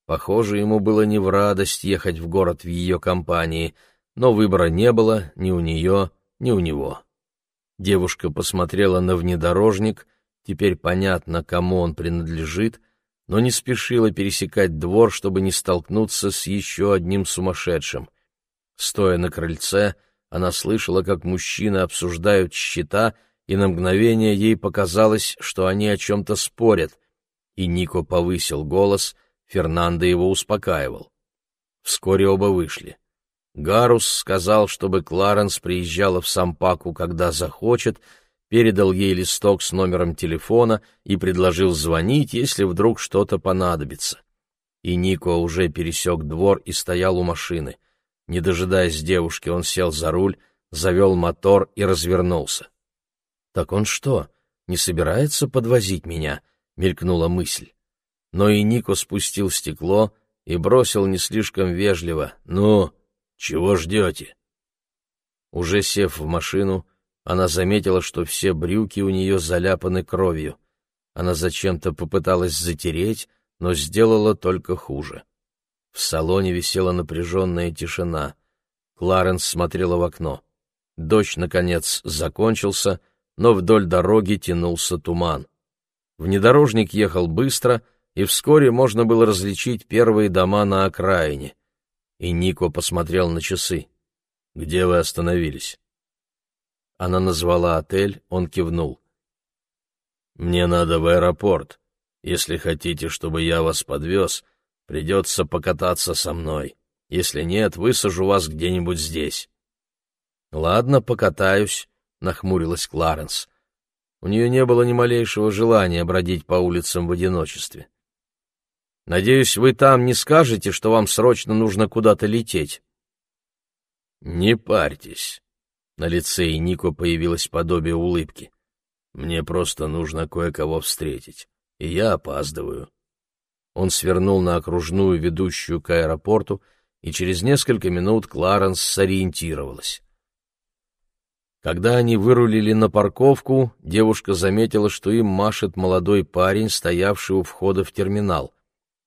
Похоже, ему было не в радость ехать в город в ее компании, но выбора не было ни у нее, ни у него. Девушка посмотрела на внедорожник, теперь понятно, кому он принадлежит, но не спешила пересекать двор, чтобы не столкнуться с еще одним сумасшедшим. Стоя на крыльце, она слышала, как мужчины обсуждают счета — и на мгновение ей показалось, что они о чем-то спорят, и Нико повысил голос, Фернандо его успокаивал. Вскоре оба вышли. Гарус сказал, чтобы Кларенс приезжала в Сампаку, когда захочет, передал ей листок с номером телефона и предложил звонить, если вдруг что-то понадобится. И Нико уже пересек двор и стоял у машины. Не дожидаясь девушки, он сел за руль, завел мотор и развернулся. «Так он что, не собирается подвозить меня?» — мелькнула мысль. но и Нико спустил стекло и бросил не слишком вежливо. «Ну, чего ждете?» Уже сев в машину, она заметила, что все брюки у нее заляпаны кровью. Она зачем-то попыталась затереть, но сделала только хуже. В салоне висела напряженная тишина. Кларенс смотрела в окно. Дождь, наконец, закончился, но вдоль дороги тянулся туман. Внедорожник ехал быстро, и вскоре можно было различить первые дома на окраине. И Нико посмотрел на часы. «Где вы остановились?» Она назвала отель, он кивнул. «Мне надо в аэропорт. Если хотите, чтобы я вас подвез, придется покататься со мной. Если нет, высажу вас где-нибудь здесь». «Ладно, покатаюсь», — нахмурилась Кларенс. У нее не было ни малейшего желания бродить по улицам в одиночестве. «Надеюсь, вы там не скажете, что вам срочно нужно куда-то лететь?» «Не парьтесь». На лице Нико появилось подобие улыбки. «Мне просто нужно кое-кого встретить, и я опаздываю». Он свернул на окружную, ведущую к аэропорту, и через несколько минут Кларенс сориентировалась. Когда они вырулили на парковку, девушка заметила, что им машет молодой парень, стоявший у входа в терминал.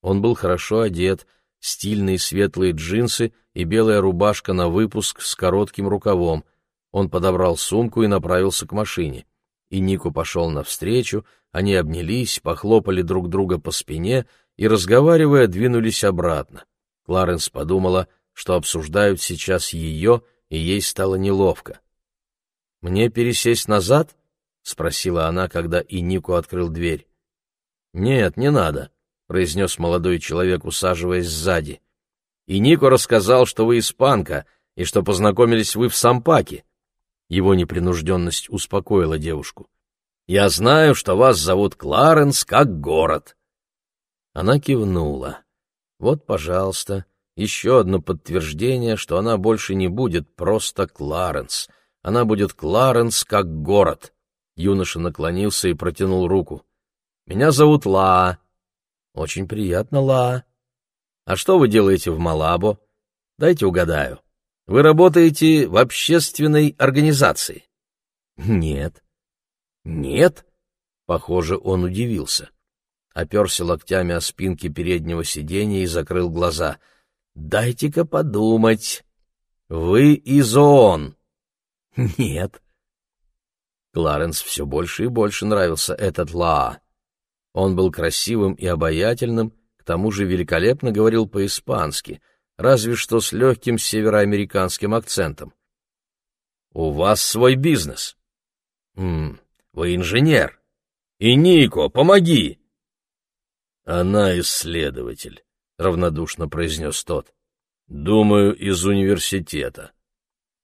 Он был хорошо одет, стильные светлые джинсы и белая рубашка на выпуск с коротким рукавом. Он подобрал сумку и направился к машине. И Нику пошел навстречу, они обнялись, похлопали друг друга по спине и, разговаривая, двинулись обратно. Кларенс подумала, что обсуждают сейчас ее, и ей стало неловко. «Мне пересесть назад?» — спросила она, когда Инику открыл дверь. «Нет, не надо», — произнес молодой человек, усаживаясь сзади. «Инико рассказал, что вы испанка и что познакомились вы в Сампаке». Его непринужденность успокоила девушку. «Я знаю, что вас зовут Кларенс как город». Она кивнула. «Вот, пожалуйста, еще одно подтверждение, что она больше не будет просто Кларенс» Она будет Кларенс как город. Юноша наклонился и протянул руку. Меня зовут Ла. Очень приятно, Ла. А что вы делаете в Малабо? Дайте угадаю. Вы работаете в общественной организации? Нет. Нет? Похоже, он удивился. Оперся локтями о спинке переднего сиденья и закрыл глаза. Дайте-ка подумать. Вы из ООН. Нет. Кларенс все больше и больше нравился этот Ла. Он был красивым и обаятельным, к тому же великолепно говорил по-испански, разве что с легким североамериканским акцентом. «У вас свой бизнес». «М -м, «Вы инженер». «И Нико, помоги!» «Она исследователь», — равнодушно произнес тот. «Думаю, из университета».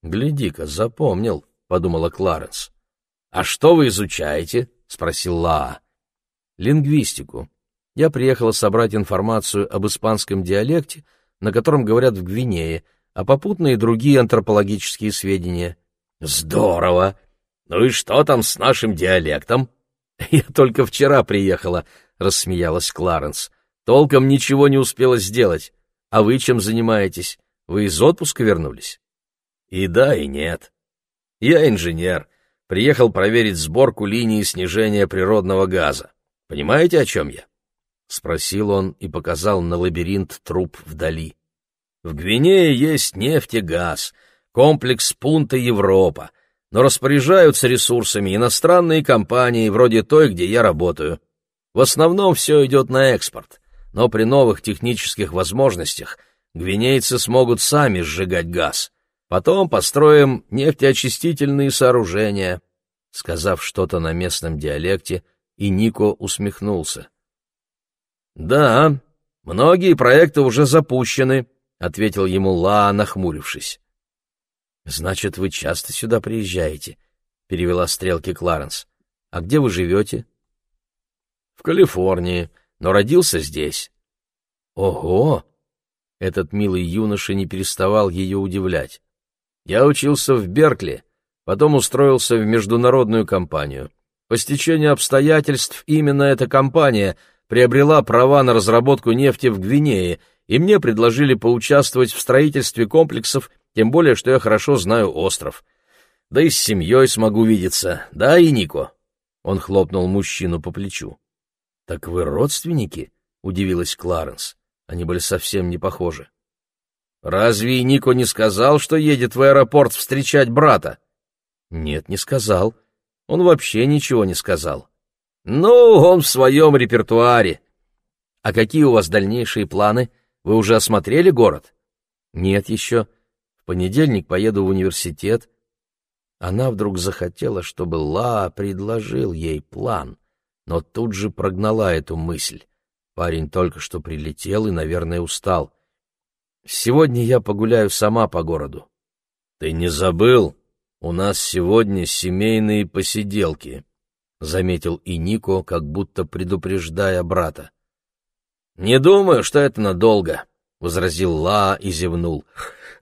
«Гляди-ка, запомнил», — подумала Кларенс. «А что вы изучаете?» — спросил Лаа. «Лингвистику. Я приехала собрать информацию об испанском диалекте, на котором говорят в Гвинее, а попутно и другие антропологические сведения». «Здорово! Ну и что там с нашим диалектом?» «Я только вчера приехала», — рассмеялась Кларенс. «Толком ничего не успела сделать. А вы чем занимаетесь? Вы из отпуска вернулись?» И да, и нет. Я инженер, приехал проверить сборку линии снижения природного газа. Понимаете, о чем я? Спросил он и показал на лабиринт труб вдали. В Гвинее есть нефть и газ, комплекс Пунта Европа, но распоряжаются ресурсами иностранные компании, вроде той, где я работаю. В основном все идет на экспорт, но при новых технических возможностях гвинейцы смогут сами сжигать газ. Потом построим нефтеочистительные сооружения. Сказав что-то на местном диалекте, и Нико усмехнулся. Да, многие проекты уже запущены, ответил ему Ла, нахмурившись. Значит, вы часто сюда приезжаете, перевела стрелки Кларенс. А где вы живете? В Калифорнии, но родился здесь. Ого! Этот милый юноша не переставал ее удивлять. Я учился в Беркли, потом устроился в международную компанию. По стечению обстоятельств именно эта компания приобрела права на разработку нефти в Гвинее, и мне предложили поучаствовать в строительстве комплексов, тем более, что я хорошо знаю остров. Да и с семьей смогу видеться, да и Нико. Он хлопнул мужчину по плечу. «Так вы родственники?» — удивилась Кларенс. Они были совсем не похожи. «Разве Нико не сказал, что едет в аэропорт встречать брата?» «Нет, не сказал. Он вообще ничего не сказал». «Ну, он в своем репертуаре». «А какие у вас дальнейшие планы? Вы уже осмотрели город?» «Нет еще. В понедельник поеду в университет». Она вдруг захотела, чтобы Ла предложил ей план, но тут же прогнала эту мысль. Парень только что прилетел и, наверное, устал. Сегодня я погуляю сама по городу. Ты не забыл? У нас сегодня семейные посиделки, заметил и Нико, как будто предупреждая брата. Не думаю, что это надолго, возразил Ла и зевнул.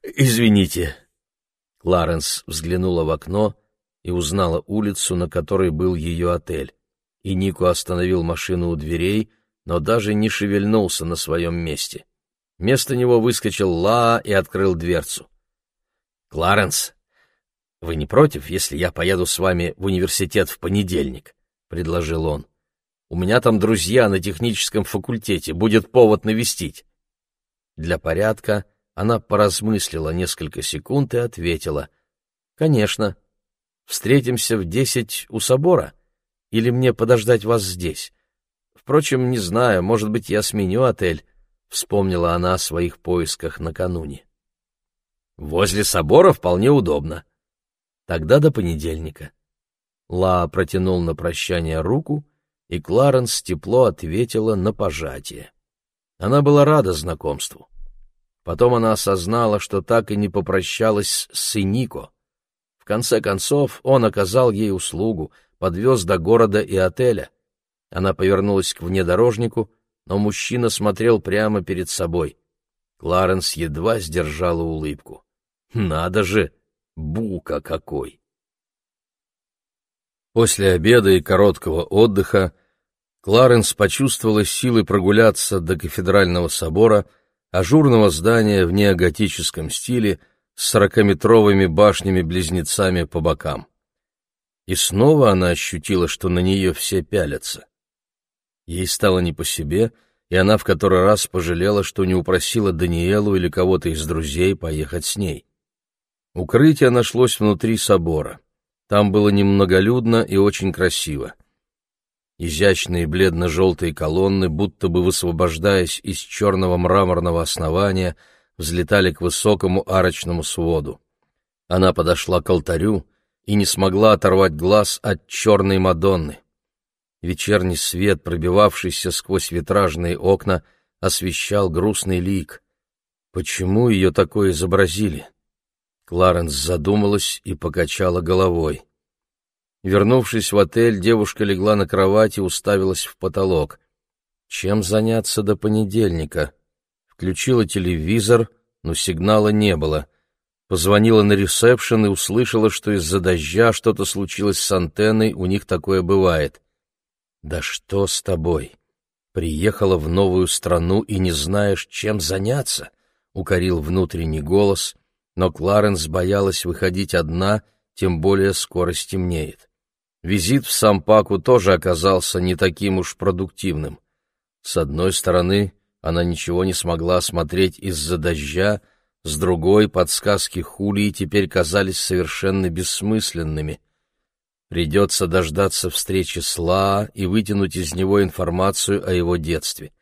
Извините. Кларенс взглянула в окно и узнала улицу, на которой был ее отель. И Нико остановил машину у дверей, но даже не шевельнулся на своем месте. Вместо него выскочил Ла и открыл дверцу. «Кларенс, вы не против, если я поеду с вами в университет в понедельник?» — предложил он. «У меня там друзья на техническом факультете, будет повод навестить». Для порядка она поразмыслила несколько секунд и ответила. «Конечно. Встретимся в десять у собора? Или мне подождать вас здесь? Впрочем, не знаю, может быть, я сменю отель, — вспомнила она о своих поисках накануне. Возле собора вполне удобно. Тогда до понедельника. Ла протянул на прощание руку, и Кларенс тепло ответила на пожатие. Она была рада знакомству. Потом она осознала, что так и не попрощалась с Инико. В конце концов, он оказал ей услугу, подвез до города и отеля. Она повернулась к внедорожнику, но мужчина смотрел прямо перед собой. Кларенс едва сдержала улыбку. «Надо же! Бука какой!» После обеда и короткого отдыха Кларенс почувствовала силы прогуляться до кафедрального собора, ажурного здания в неоготическом стиле с сорокаметровыми башнями-близнецами по бокам. И снова она ощутила, что на нее все пялятся. Ей стало не по себе, и она в который раз пожалела, что не упросила Даниэлу или кого-то из друзей поехать с ней. Укрытие нашлось внутри собора. Там было немноголюдно и очень красиво. Изящные бледно-желтые колонны, будто бы высвобождаясь из черного мраморного основания, взлетали к высокому арочному своду. Она подошла к алтарю и не смогла оторвать глаз от черной Мадонны. Вечерний свет, пробивавшийся сквозь витражные окна, освещал грустный лик. Почему ее такое изобразили? Кларенс задумалась и покачала головой. Вернувшись в отель, девушка легла на кровать и уставилась в потолок. Чем заняться до понедельника? Включила телевизор, но сигнала не было. Позвонила на ресепшн и услышала, что из-за дождя что-то случилось с антенной, у них такое бывает. «Да что с тобой? Приехала в новую страну и не знаешь, чем заняться?» — укорил внутренний голос, но Кларенс боялась выходить одна, тем более скоро стемнеет. Визит в Сампаку тоже оказался не таким уж продуктивным. С одной стороны, она ничего не смогла смотреть из-за дождя, с другой подсказки Хулии теперь казались совершенно бессмысленными. Придется дождаться встречи с Ла и вытянуть из него информацию о его детстве.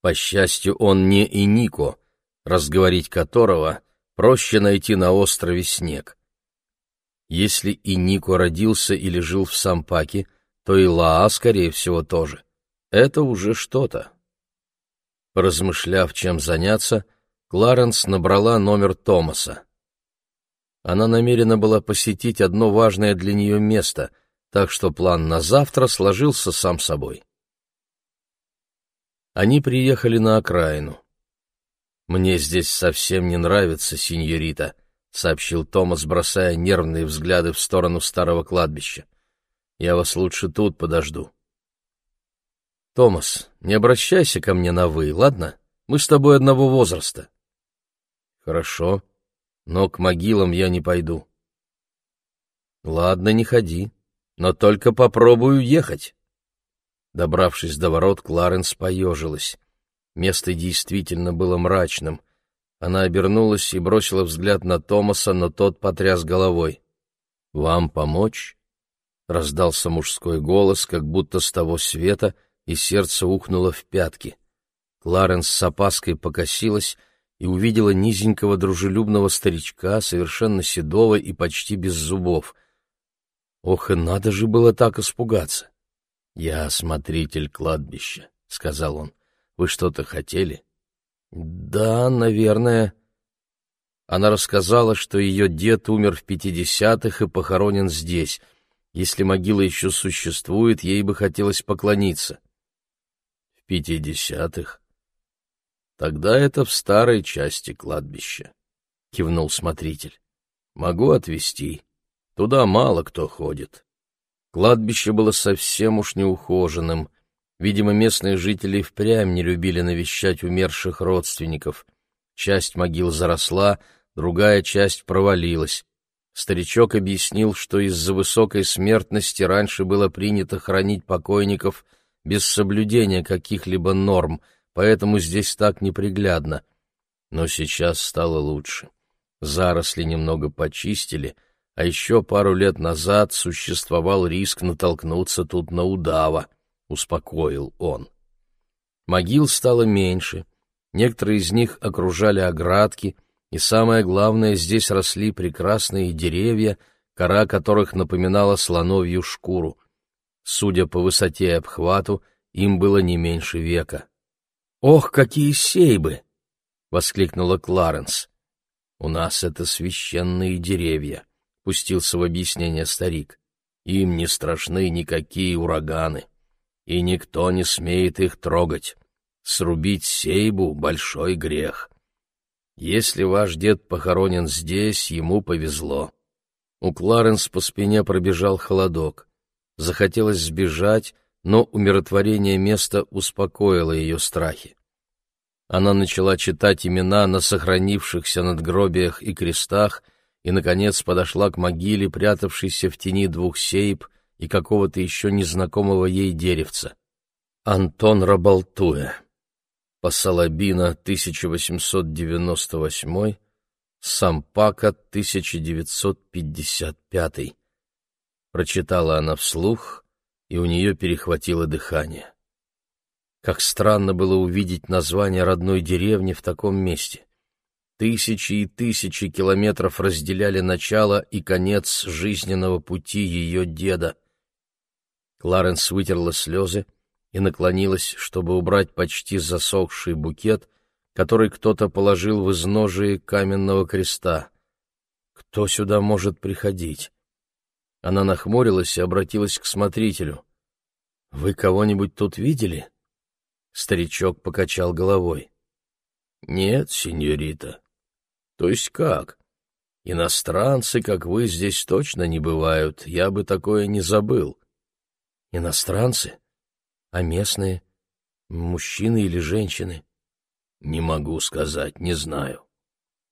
По счастью, он не и Нико, разговорить которого проще найти на острове снег. Если и Нико родился или жил в Сампаке, то и Лаа, скорее всего, тоже. Это уже что-то. Поразмышляв, чем заняться, Кларенс набрала номер Томаса. Она намерена была посетить одно важное для нее место, так что план на завтра сложился сам собой. Они приехали на окраину. «Мне здесь совсем не нравится, синьорита», — сообщил Томас, бросая нервные взгляды в сторону старого кладбища. «Я вас лучше тут подожду». Томас, не обращайся ко мне на «вы», ладно? Мы с тобой одного возраста. Хорошо, но к могилам я не пойду. Ладно, не ходи, но только попробую ехать. Добравшись до ворот, Кларенс поежилась. Место действительно было мрачным. Она обернулась и бросила взгляд на Томаса, но тот потряс головой. «Вам помочь?» — раздался мужской голос, как будто с того света, и сердце ухнуло в пятки. Кларенс с опаской покосилась и увидела низенького дружелюбного старичка, совершенно седого и почти без зубов. Ох, и надо же было так испугаться! — Я смотритель кладбища, — сказал он. — Вы что-то хотели? — Да, наверное. Она рассказала, что ее дед умер в пятидесятых и похоронен здесь. Если могила еще существует, ей бы хотелось поклониться. — В пятидесятых? Тогда это в старой части кладбища, — кивнул смотритель. Могу отвезти. Туда мало кто ходит. Кладбище было совсем уж неухоженным. Видимо, местные жители впрямь не любили навещать умерших родственников. Часть могил заросла, другая часть провалилась. Старичок объяснил, что из-за высокой смертности раньше было принято хоронить покойников без соблюдения каких-либо норм, поэтому здесь так неприглядно. Но сейчас стало лучше. Заросли немного почистили — а еще пару лет назад существовал риск натолкнуться тут на удава, — успокоил он. Могил стало меньше, некоторые из них окружали оградки, и самое главное, здесь росли прекрасные деревья, кора которых напоминала слоновью шкуру. Судя по высоте и обхвату, им было не меньше века. «Ох, какие сейбы!» — воскликнула Кларенс. «У нас это священные деревья», — пустился в объяснение старик. «Им не страшны никакие ураганы, и никто не смеет их трогать. Срубить сейбу — большой грех. Если ваш дед похоронен здесь, ему повезло». У Кларенс по спине пробежал холодок. Захотелось сбежать, но умиротворение места успокоило ее страхи. Она начала читать имена на сохранившихся надгробиях и крестах и, наконец, подошла к могиле, прятавшейся в тени двух сейб и какого-то еще незнакомого ей деревца. Антон Рабалтуя. Пасалабина, 1898, Сампака, 1955. Прочитала она вслух, и у нее перехватило дыхание. Как странно было увидеть название родной деревни в таком месте. Тысячи и тысячи километров разделяли начало и конец жизненного пути ее деда. Кларенс вытерла слезы и наклонилась, чтобы убрать почти засохший букет, который кто-то положил в изножие каменного креста. Кто сюда может приходить? Она нахмурилась и обратилась к смотрителю. «Вы кого-нибудь тут видели?» Старичок покачал головой. «Нет, сеньорита. То есть как? Иностранцы, как вы, здесь точно не бывают. Я бы такое не забыл. Иностранцы? А местные? Мужчины или женщины? Не могу сказать, не знаю.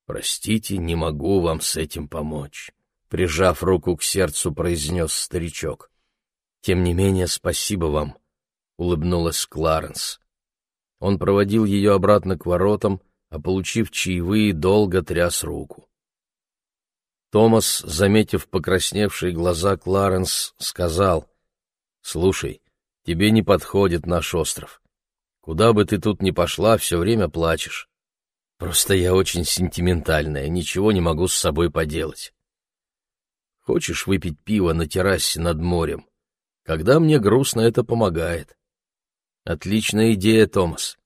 Простите, не могу вам с этим помочь. Прижав руку к сердцу, произнес старичок. Тем не менее, спасибо вам, улыбнулась Кларенс. Он проводил ее обратно к воротам, а, получив чаевые, долго тряс руку. Томас, заметив покрасневшие глаза Кларенс, сказал, «Слушай, тебе не подходит наш остров. Куда бы ты тут ни пошла, все время плачешь. Просто я очень сентиментальная, ничего не могу с собой поделать. Хочешь выпить пиво на террасе над морем? Когда мне грустно, это помогает. Отличная идея, Томас.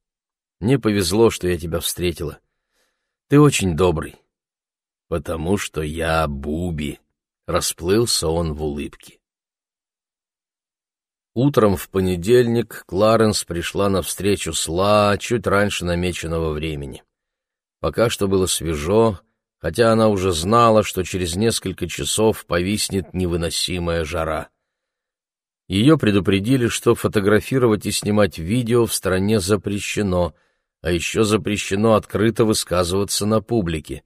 Мне повезло, что я тебя встретила. Ты очень добрый. Потому что я Буби. Расплылся он в улыбке. Утром в понедельник Кларенс пришла на встречу с Ла чуть раньше намеченного времени. Пока что было свежо, хотя она уже знала, что через несколько часов повиснет невыносимая жара. Ее предупредили, что фотографировать и снимать видео в стране запрещено, а еще запрещено открыто высказываться на публике.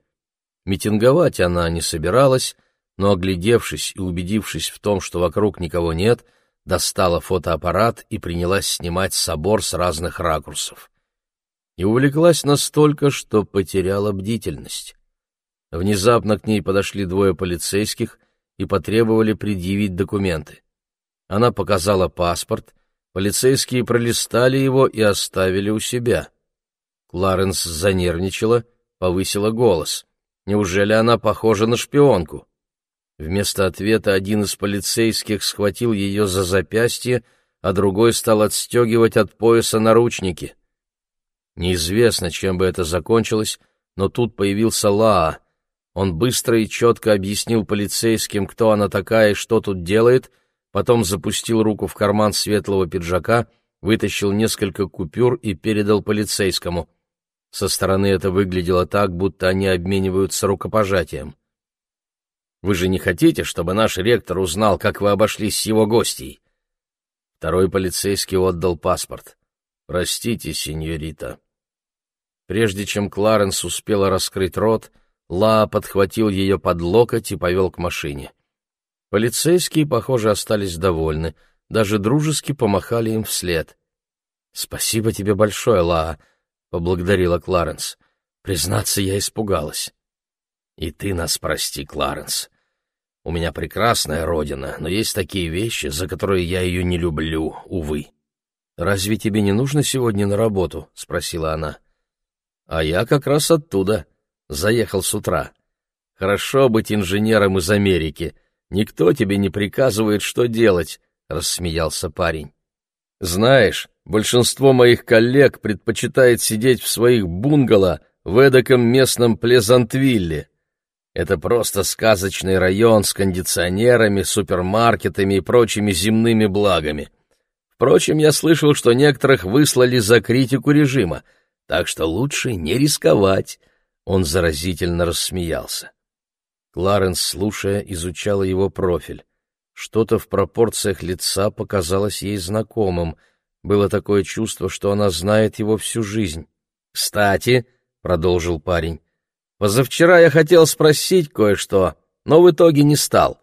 Митинговать она не собиралась, но, оглядевшись и убедившись в том, что вокруг никого нет, достала фотоаппарат и принялась снимать собор с разных ракурсов. И увлеклась настолько, что потеряла бдительность. Внезапно к ней подошли двое полицейских и потребовали предъявить документы. Она показала паспорт, полицейские пролистали его и оставили у себя. Кларенс занервничала, повысила голос. Неужели она похожа на шпионку? Вместо ответа один из полицейских схватил ее за запястье, а другой стал отстегивать от пояса наручники. Неизвестно, чем бы это закончилось, но тут появился Лаа. Он быстро и четко объяснил полицейским, кто она такая и что тут делает, потом запустил руку в карман светлого пиджака, вытащил несколько купюр и передал полицейскому. Со стороны это выглядело так, будто они обмениваются рукопожатием. Вы же не хотите, чтобы наш ректор узнал, как вы обошлись с его гостьей?» Второй полицейский отдал паспорт. «Простите, сеньорита». Прежде чем Кларенс успела раскрыть рот, Ла подхватил ее под локоть и повел к машине. Полицейские, похоже, остались довольны, даже дружески помахали им вслед. «Спасибо тебе большое, Ла», — поблагодарила Кларенс. «Признаться, я испугалась». И ты нас прости, Кларенс. У меня прекрасная родина, но есть такие вещи, за которые я ее не люблю, увы. Разве тебе не нужно сегодня на работу? спросила она. А я как раз оттуда. Заехал с утра. Хорошо быть инженером из Америки. Никто тебе не приказывает, что делать, рассмеялся парень. Знаешь, большинство моих коллег предпочитает сидеть в своих бунгало в эдаком местном Плезантвилле. Это просто сказочный район с кондиционерами, супермаркетами и прочими земными благами. Впрочем, я слышал, что некоторых выслали за критику режима, так что лучше не рисковать. Он заразительно рассмеялся. Кларенс, слушая, изучала его профиль. Что-то в пропорциях лица показалось ей знакомым. Было такое чувство, что она знает его всю жизнь. «Кстати», — продолжил парень, Позавчера я хотел спросить кое-что, но в итоге не стал.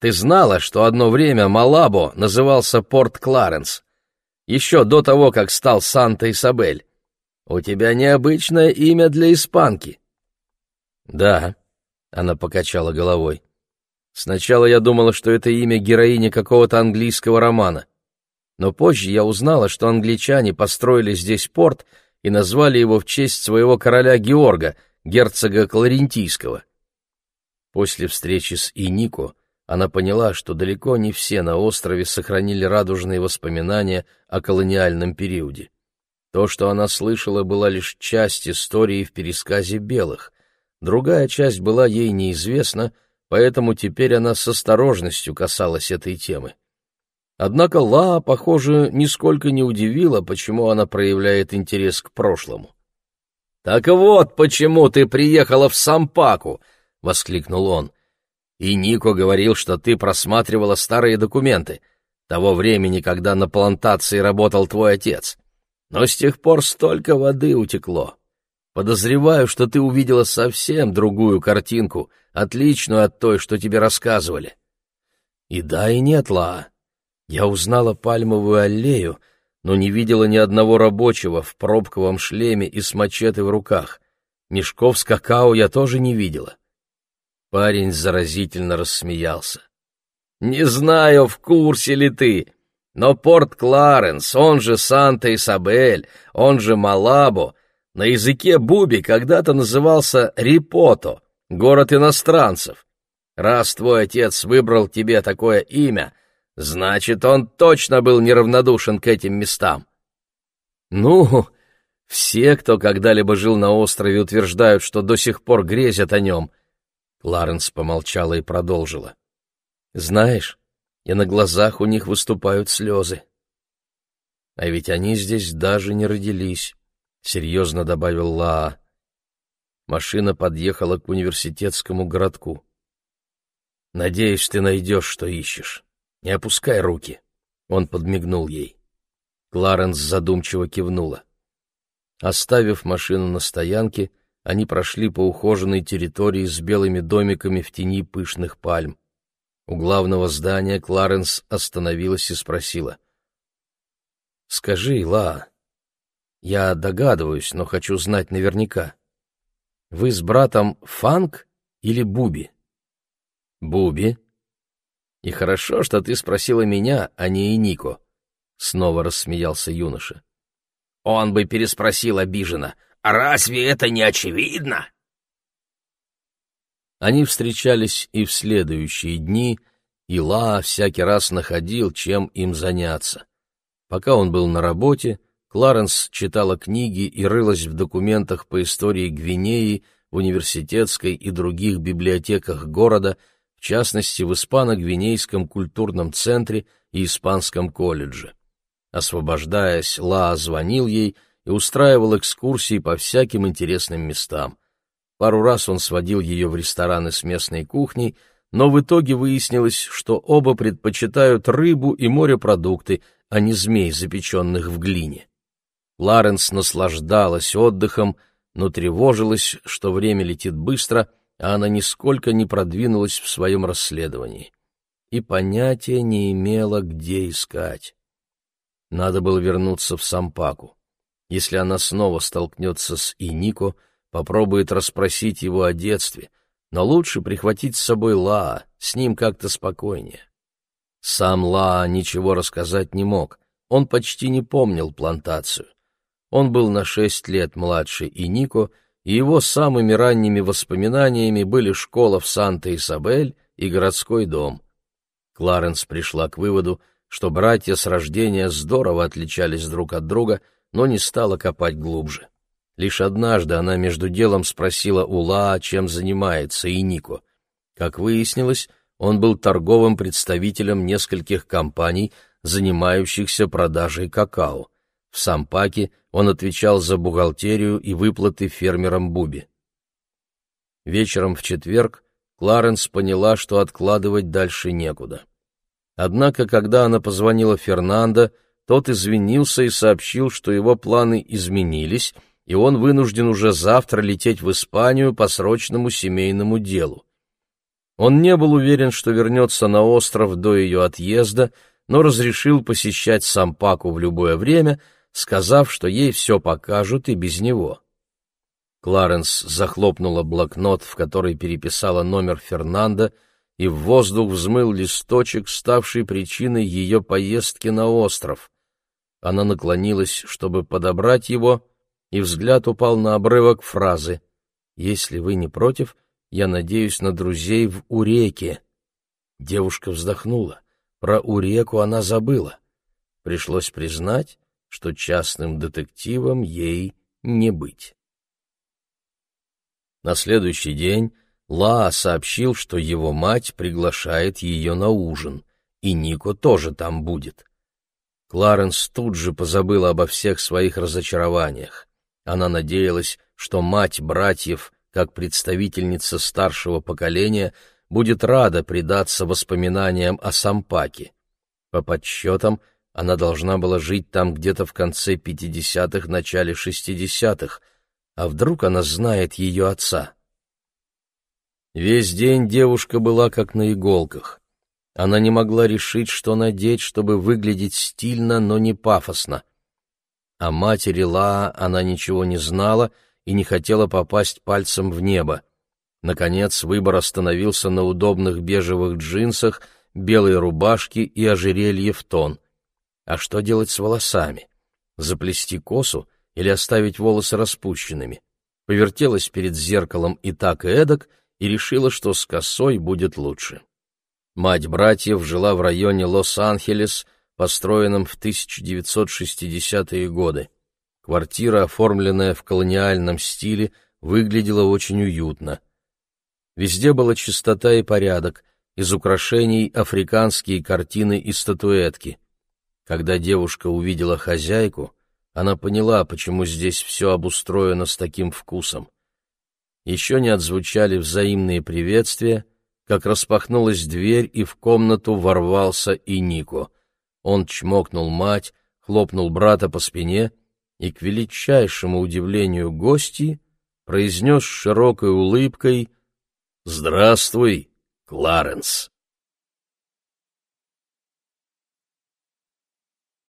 Ты знала, что одно время Малабо назывался Порт Кларенс? Еще до того, как стал Санта-Исабель. У тебя необычное имя для испанки. Да, она покачала головой. Сначала я думала, что это имя героини какого-то английского романа. Но позже я узнала, что англичане построили здесь порт и назвали его в честь своего короля Георга — герцога Кларентийского. После встречи с Инико она поняла, что далеко не все на острове сохранили радужные воспоминания о колониальном периоде. То, что она слышала, была лишь часть истории в пересказе белых. Другая часть была ей неизвестна, поэтому теперь она с осторожностью касалась этой темы. Однако Ла, похоже, нисколько не удивила, почему она проявляет интерес к прошлому. «Так вот почему ты приехала в Сампаку!» — воскликнул он. «И Нико говорил, что ты просматривала старые документы того времени, когда на плантации работал твой отец. Но с тех пор столько воды утекло. Подозреваю, что ты увидела совсем другую картинку, отличную от той, что тебе рассказывали». «И да, и нет, Ла. Я узнала пальмовую аллею, — но не видела ни одного рабочего в пробковом шлеме и с мачете в руках. Мешков с какао я тоже не видела. Парень заразительно рассмеялся. «Не знаю, в курсе ли ты, но Порт Кларенс, он же Санта-Исабель, он же Малабо, на языке Буби когда-то назывался Рипото, город иностранцев. Раз твой отец выбрал тебе такое имя — Значит, он точно был неравнодушен к этим местам. Ну, все, кто когда-либо жил на острове, утверждают, что до сих пор грезят о нем. Кларенс помолчала и продолжила. Знаешь, и на глазах у них выступают слезы. А ведь они здесь даже не родились, — серьезно добавил Лаа. Машина подъехала к университетскому городку. Надеюсь, ты найдешь, что ищешь. Не опускай руки. Он подмигнул ей. Кларенс задумчиво кивнула. Оставив машину на стоянке, они прошли по ухоженной территории с белыми домиками в тени пышных пальм. У главного здания Кларенс остановилась и спросила. «Скажи, Ла, я догадываюсь, но хочу знать наверняка. Вы с братом Фанк или Буби?» «Буби», и хорошо, что ты спросила меня, а не и Нико. Снова рассмеялся юноша. Он бы переспросил обиженно. «А разве это не очевидно?» Они встречались и в следующие дни, и Ла всякий раз находил, чем им заняться. Пока он был на работе, Кларенс читала книги и рылась в документах по истории Гвинеи в университетской и других библиотеках города — частности в Испано-Гвинейском культурном центре и Испанском колледже. Освобождаясь, Ла звонил ей и устраивал экскурсии по всяким интересным местам. Пару раз он сводил ее в рестораны с местной кухней, но в итоге выяснилось, что оба предпочитают рыбу и морепродукты, а не змей, запеченных в глине. Ларенс наслаждалась отдыхом, но тревожилась, что время летит быстро — а она нисколько не продвинулась в своем расследовании и понятия не имела, где искать. Надо было вернуться в Сампаку. Если она снова столкнется с Инико, попробует расспросить его о детстве, но лучше прихватить с собой Лаа, с ним как-то спокойнее. Сам Лаа ничего рассказать не мог, он почти не помнил плантацию. Он был на шесть лет младше Инико и его самыми ранними воспоминаниями были школа в Санта-Исабель и городской дом. Кларенс пришла к выводу, что братья с рождения здорово отличались друг от друга, но не стала копать глубже. Лишь однажды она между делом спросила у Лаа, чем занимается и Нико. Как выяснилось, он был торговым представителем нескольких компаний, занимающихся продажей какао. В Сампаке он отвечал за бухгалтерию и выплаты фермерам Буби. Вечером в четверг Кларенс поняла, что откладывать дальше некуда. Однако, когда она позвонила Фернандо, тот извинился и сообщил, что его планы изменились, и он вынужден уже завтра лететь в Испанию по срочному семейному делу. Он не был уверен, что вернется на остров до ее отъезда, но разрешил посещать Сампаку в любое время — сказав, что ей все покажут и без него. Кларенс захлопнула блокнот, в который переписала номер Фернанда, и в воздух взмыл листочек, ставший причиной ее поездки на остров. Она наклонилась, чтобы подобрать его, и взгляд упал на обрывок фразы «Если вы не против, я надеюсь на друзей в Уреке». Девушка вздохнула. Про Уреку она забыла. Пришлось признать, что частным детективом ей не быть. На следующий день Ла сообщил, что его мать приглашает ее на ужин, и Нико тоже там будет. Кларенс тут же позабыла обо всех своих разочарованиях. Она надеялась, что мать братьев, как представительница старшего поколения, будет рада предаться воспоминаниям о Сампаке. По подсчетам, она должна была жить там где-то в конце пятидесятых, начале шестидесятых. А вдруг она знает ее отца? Весь день девушка была как на иголках. Она не могла решить, что надеть, чтобы выглядеть стильно, но не пафосно. О матери Лаа она ничего не знала и не хотела попасть пальцем в небо. Наконец выбор остановился на удобных бежевых джинсах, белой рубашке и ожерелье в тон. А что делать с волосами? Заплести косу или оставить волосы распущенными? Повертелась перед зеркалом и так и эдак и решила, что с косой будет лучше. Мать братьев жила в районе Лос-Анхелес, построенном в 1960-е годы. Квартира, оформленная в колониальном стиле, выглядела очень уютно. Везде была чистота и порядок, из украшений африканские картины и статуэтки. Когда девушка увидела хозяйку, она поняла, почему здесь все обустроено с таким вкусом. Еще не отзвучали взаимные приветствия, как распахнулась дверь, и в комнату ворвался и Нико. Он чмокнул мать, хлопнул брата по спине и, к величайшему удивлению гостей, произнес широкой улыбкой «Здравствуй, Кларенс!»